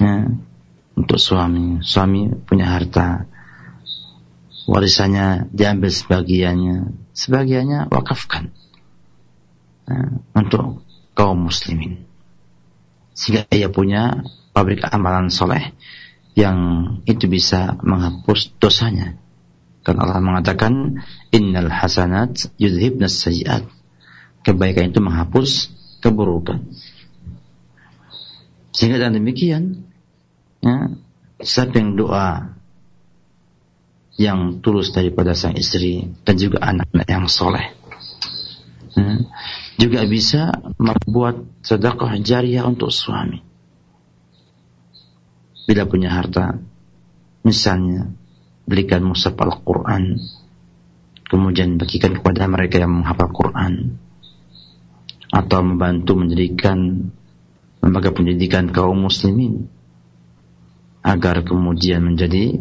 A: ya, untuk suami. Suami punya harta, warisannya diambil sebagiannya, sebagiannya wakafkan nah, untuk kaum muslimin. Sehingga ia punya pabrik amalan soleh yang itu bisa menghapus dosanya. Karena Allah mengatakan, Innal hasanat yudhibna sayiat. Kebaikan itu menghapus keburukan. Sehingga dengan demikian, ya, samping doa yang tulus daripada sang istri dan juga anak-anak yang soleh juga bisa membuat sedekah jariah untuk suami bila punya harta misalnya belikan mushaf Al-Quran kemudian bagikan kepada mereka yang menghafal Quran atau membantu mendirikan lembaga pendidikan kaum muslimin agar kemudian menjadi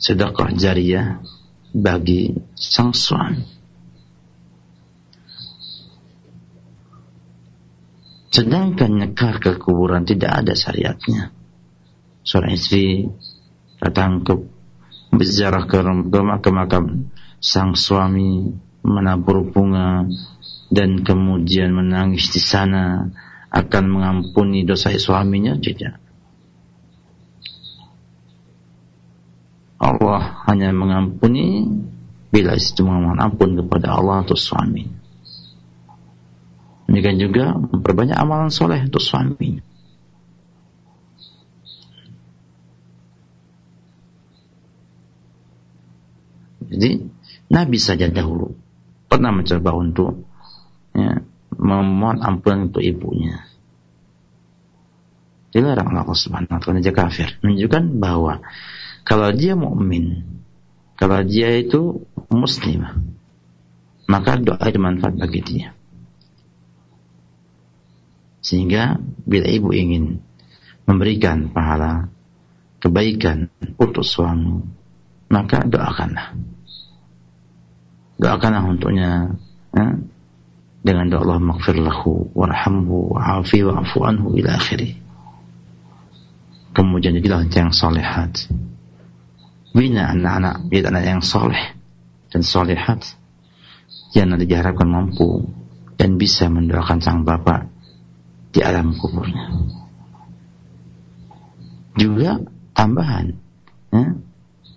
A: sedekah jariah bagi sang suami. Sedangkan nyekar ke kuburan tidak ada syariatnya. Seorang istri datang ke berziarah ke, ke makam sang suami menabur bunga dan kemudian menangis di sana akan mengampuni dosa suaminya tidak Allah hanya mengampuni bila istri memohon kepada Allah untuk suami. Demikian juga memperbanyak amalan soleh untuk suami. Jadi Nabi saja dahulu pernah mencoba untuk ya, memohon ampun untuk ibunya. Dilarang Allah Subhanahu wa taala kafir. Menunjukkan bahwa kalau dia mukmin, kalau dia itu muslimah, maka doa itu manfaat bagi dia. Sehingga bila ibu ingin memberikan pahala kebaikan untuk suami, maka doakanlah. Doakanlah untuknya ya, dengan doa Allah maghfir lahu warhamhu wa'afi wa'afu anhu ila akhiri. Kemudian jadilah yang solehat. Bina anak-anak, biar anak yang soleh dan solehat yang nanti diharapkan mampu dan bisa mendoakan sang bapak di alam kuburnya. Juga tambahan, ya,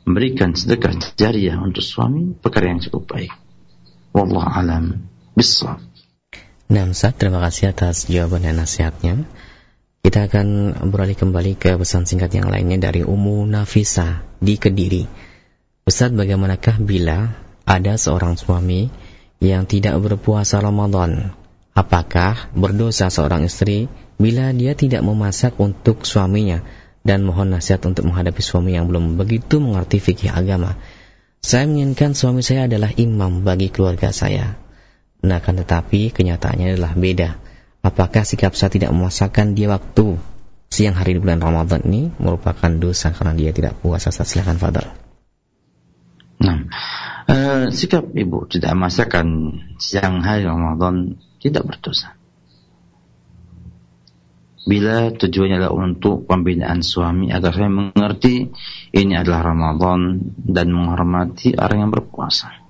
A: memberikan sedekah jariah untuk suami perkara yang cukup baik. Wallah alam bisawab.
B: Nah, Ustaz, terima kasih atas jawaban dan nasihatnya. Kita akan beralih kembali ke pesan singkat yang lainnya dari Umu Nafisa di Kediri. Ustaz, bagaimanakah bila ada seorang suami yang tidak berpuasa Ramadan, apakah berdosa seorang istri bila dia tidak memasak untuk suaminya dan mohon nasihat untuk menghadapi suami yang belum begitu mengerti fikih agama. Saya menginginkan suami saya adalah imam bagi keluarga saya. Nah, kan tetapi kenyataannya adalah beda. Apakah sikap saya tidak memasakkan dia waktu siang hari di bulan Ramadan ini merupakan dosa karena dia tidak puasa? Silakan Fadal.
A: Nah, uh, sikap ibu tidak masakan siang hari Ramadan tidak berdosa. Bila tujuannya adalah untuk pembinaan suami agar saya mengerti ini adalah Ramadan dan menghormati orang yang berpuasa.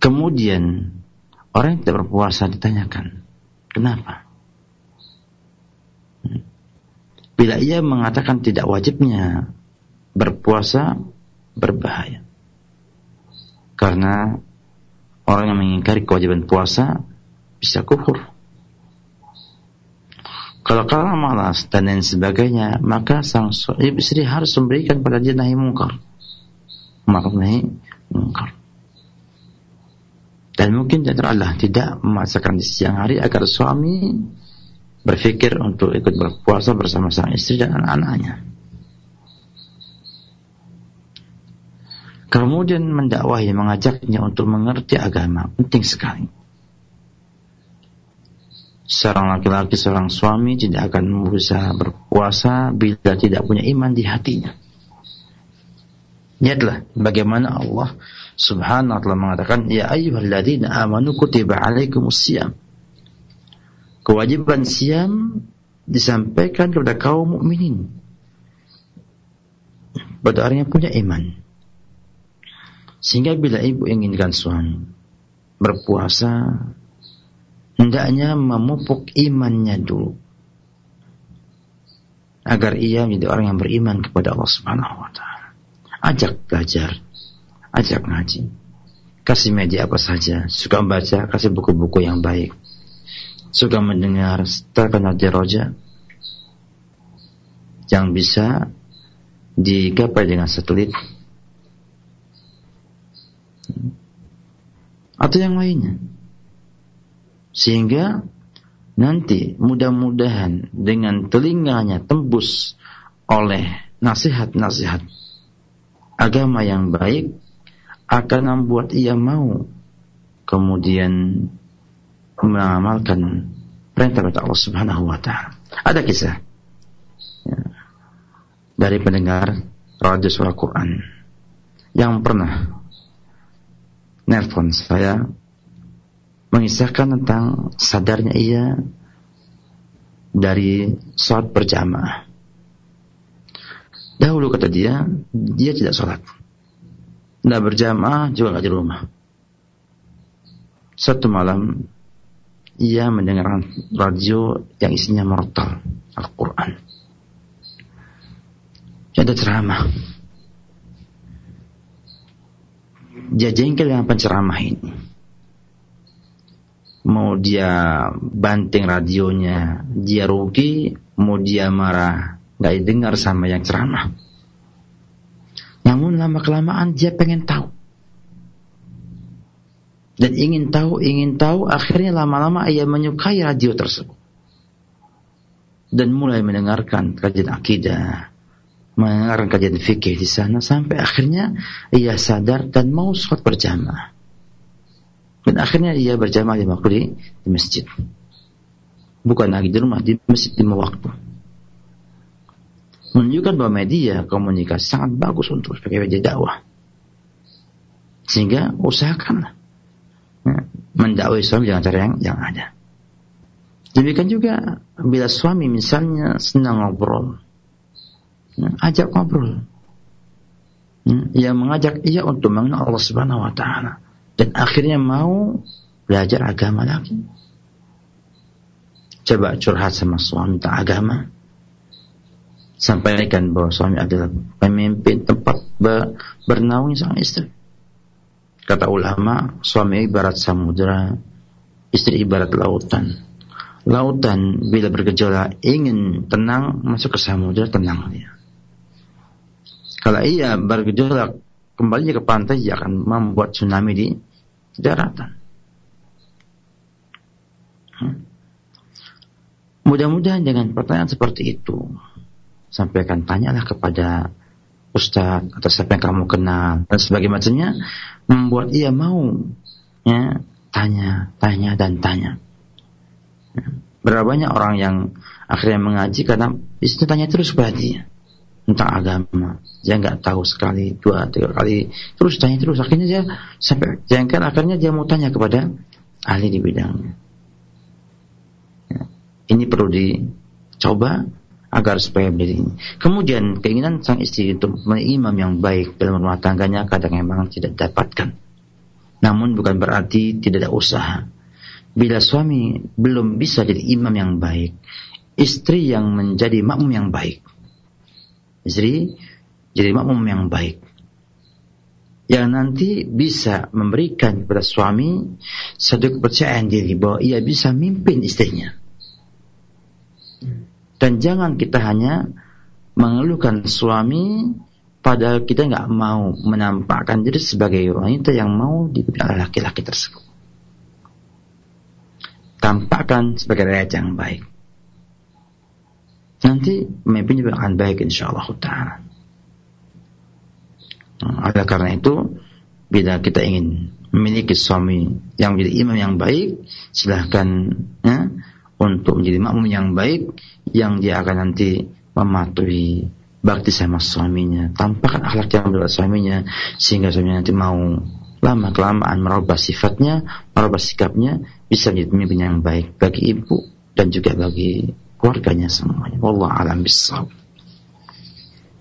A: Kemudian orang yang tidak berpuasa ditanyakan, kenapa? Bila ia mengatakan tidak wajibnya berpuasa berbahaya. Karena orang yang mengingkari kewajiban puasa bisa kufur. Kalau kalah malas dan lain sebagainya, maka sang istri harus memberikan pada dia nahi mungkar. Maka nahi mungkar. Dan mungkin jangan Allah tidak memaksakan di siang hari agar suami berpikir untuk ikut berpuasa bersama sang istri dan anak-anaknya. Kemudian mendakwahi, mengajaknya untuk mengerti agama, penting sekali. Seorang laki-laki, seorang suami tidak akan berusaha berpuasa bila tidak punya iman di hatinya. Lihatlah bagaimana Allah subhanahu wa ta'ala mengatakan, Ya ayyuhalladzina amanu kutiba alaikumus siyam. Kewajiban siam disampaikan kepada kaum mukminin pada orang yang punya iman. Sehingga bila ibu inginkan suami berpuasa, hendaknya memupuk imannya dulu. Agar ia menjadi orang yang beriman kepada Allah Subhanahu wa taala. Ajak belajar, ajak ngaji. Kasih media apa saja, suka membaca, kasih buku-buku yang baik. Suka mendengar, setelahkan roja yang bisa digapai dengan satelit atau yang lainnya. Sehingga nanti mudah-mudahan dengan telinganya tembus oleh nasihat-nasihat agama yang baik akan membuat ia mau kemudian mengamalkan perintah Allah Subhanahu wa taala. Ada kisah ya, dari pendengar radio suara Quran yang pernah nelpon saya mengisahkan tentang sadarnya ia dari sholat berjamaah. Dahulu kata dia, dia tidak sholat. Tidak berjamaah juga nggak di rumah. Satu malam ia mendengar radio yang isinya mortal Al-Quran. Ada ceramah dia jengkel dengan penceramah ini. Mau dia banting radionya, dia rugi, mau dia marah, gak dengar sama yang ceramah. Namun lama kelamaan dia pengen tahu. Dan ingin tahu, ingin tahu, akhirnya lama-lama ia menyukai radio tersebut. Dan mulai mendengarkan kajian akidah, mendengar kajian fikih di sana sampai akhirnya ia sadar dan mau sholat berjamaah. Dan akhirnya ia berjamaah di waktu di, di masjid. Bukan lagi di rumah, di masjid lima waktu. Menunjukkan bahwa media komunikasi sangat bagus untuk sebagai media dakwah. Sehingga usahakanlah ya, mendakwai suami dengan cara yang, yang ada. Demikian juga bila suami misalnya senang ngobrol, ya, ajak ngobrol. Ya, ia mengajak ia untuk mengenal Allah Subhanahu wa taala dan akhirnya mau belajar agama lagi. Coba curhat sama suami tentang agama. Sampaikan bahwa suami adalah pemimpin tempat ber, bernaung sang istri. Kata ulama, suami ibarat samudera, istri ibarat lautan. Lautan bila bergejolak ingin tenang masuk ke samudera tenang dia. Kalau ia bergejolak kembali ke pantai, ia akan membuat tsunami di daratan. Hmm. Mudah-mudahan dengan pertanyaan seperti itu, sampaikan tanyalah kepada ustadz atau siapa yang kamu kenal dan sebagainya macamnya membuat ia mau ya tanya, tanya dan tanya. Ya. Berapa banyak orang yang akhirnya mengaji karena istri tanya terus kepada dia tentang agama. Dia nggak tahu sekali, dua, tiga kali, terus tanya terus. Akhirnya dia sampai jengkel, akhirnya dia mau tanya kepada ahli di bidangnya. Ya. Ini perlu dicoba agar supaya berdiri. Kemudian keinginan sang istri untuk imam yang baik dalam rumah tangganya kadang memang tidak dapatkan. Namun bukan berarti tidak ada usaha. Bila suami belum bisa jadi imam yang baik, istri yang menjadi makmum yang baik istri jadi makmum yang baik yang nanti bisa memberikan kepada suami satu kepercayaan diri bahwa ia bisa mimpin istrinya. Dan jangan kita hanya mengeluhkan suami padahal kita nggak mau menampakkan diri sebagai wanita yang mau dipimpin oleh laki-laki tersebut. Tampakkan sebagai rakyat yang baik nanti pemimpin juga akan baik insya Allah Taala. Nah, oleh karena itu, bila kita ingin memiliki suami yang menjadi imam yang baik, silahkan ya, untuk menjadi makmum yang baik, yang dia akan nanti mematuhi bakti sama suaminya, tampakkan akhlak yang berbeda suaminya, sehingga suaminya nanti mau lama kelamaan merubah sifatnya, merubah sikapnya, bisa menjadi pemimpin yang baik bagi ibu dan juga bagi keluarganya semuanya. Wallah alam bisawab.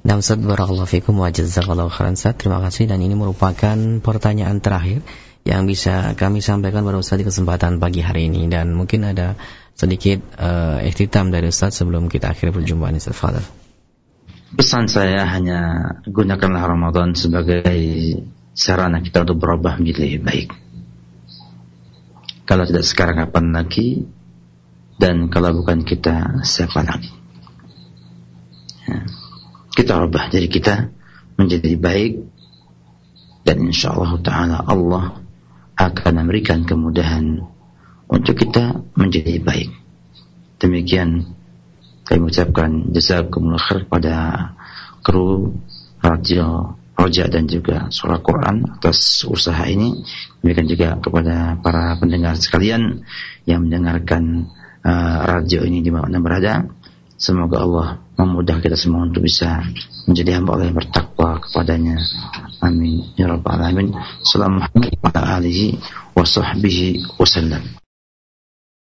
B: Dan Ustaz Barakallahu Fikum wa Jazakallahu Khairan Terima kasih dan ini merupakan pertanyaan terakhir yang bisa kami sampaikan pada Ustaz di kesempatan pagi hari ini dan mungkin ada sedikit uh, ikhtitam dari Ustaz sebelum kita akhiri perjumpaan Ustaz Fadal.
A: Pesan saya hanya gunakanlah Ramadan sebagai sarana kita untuk berubah menjadi lebih baik. Kalau tidak sekarang kapan lagi dan kalau bukan kita siapa lagi ya. Kita ubah jadi kita menjadi baik dan insya Allah Taala Allah akan memberikan kemudahan untuk kita menjadi baik demikian kami mengucapkan jazakumullah khair pada kru radio Roja dan juga Surah Quran atas usaha ini. Demikian juga kepada para pendengar sekalian yang mendengarkan uh, radio ini di mana berada. Semoga Allah memudah kita semua untuk bisa menjadi hamba Allah yang bertakwa kepadanya. Amin. Ya Rabbal Alamin. Assalamualaikum warahmatullahi wabarakatuh.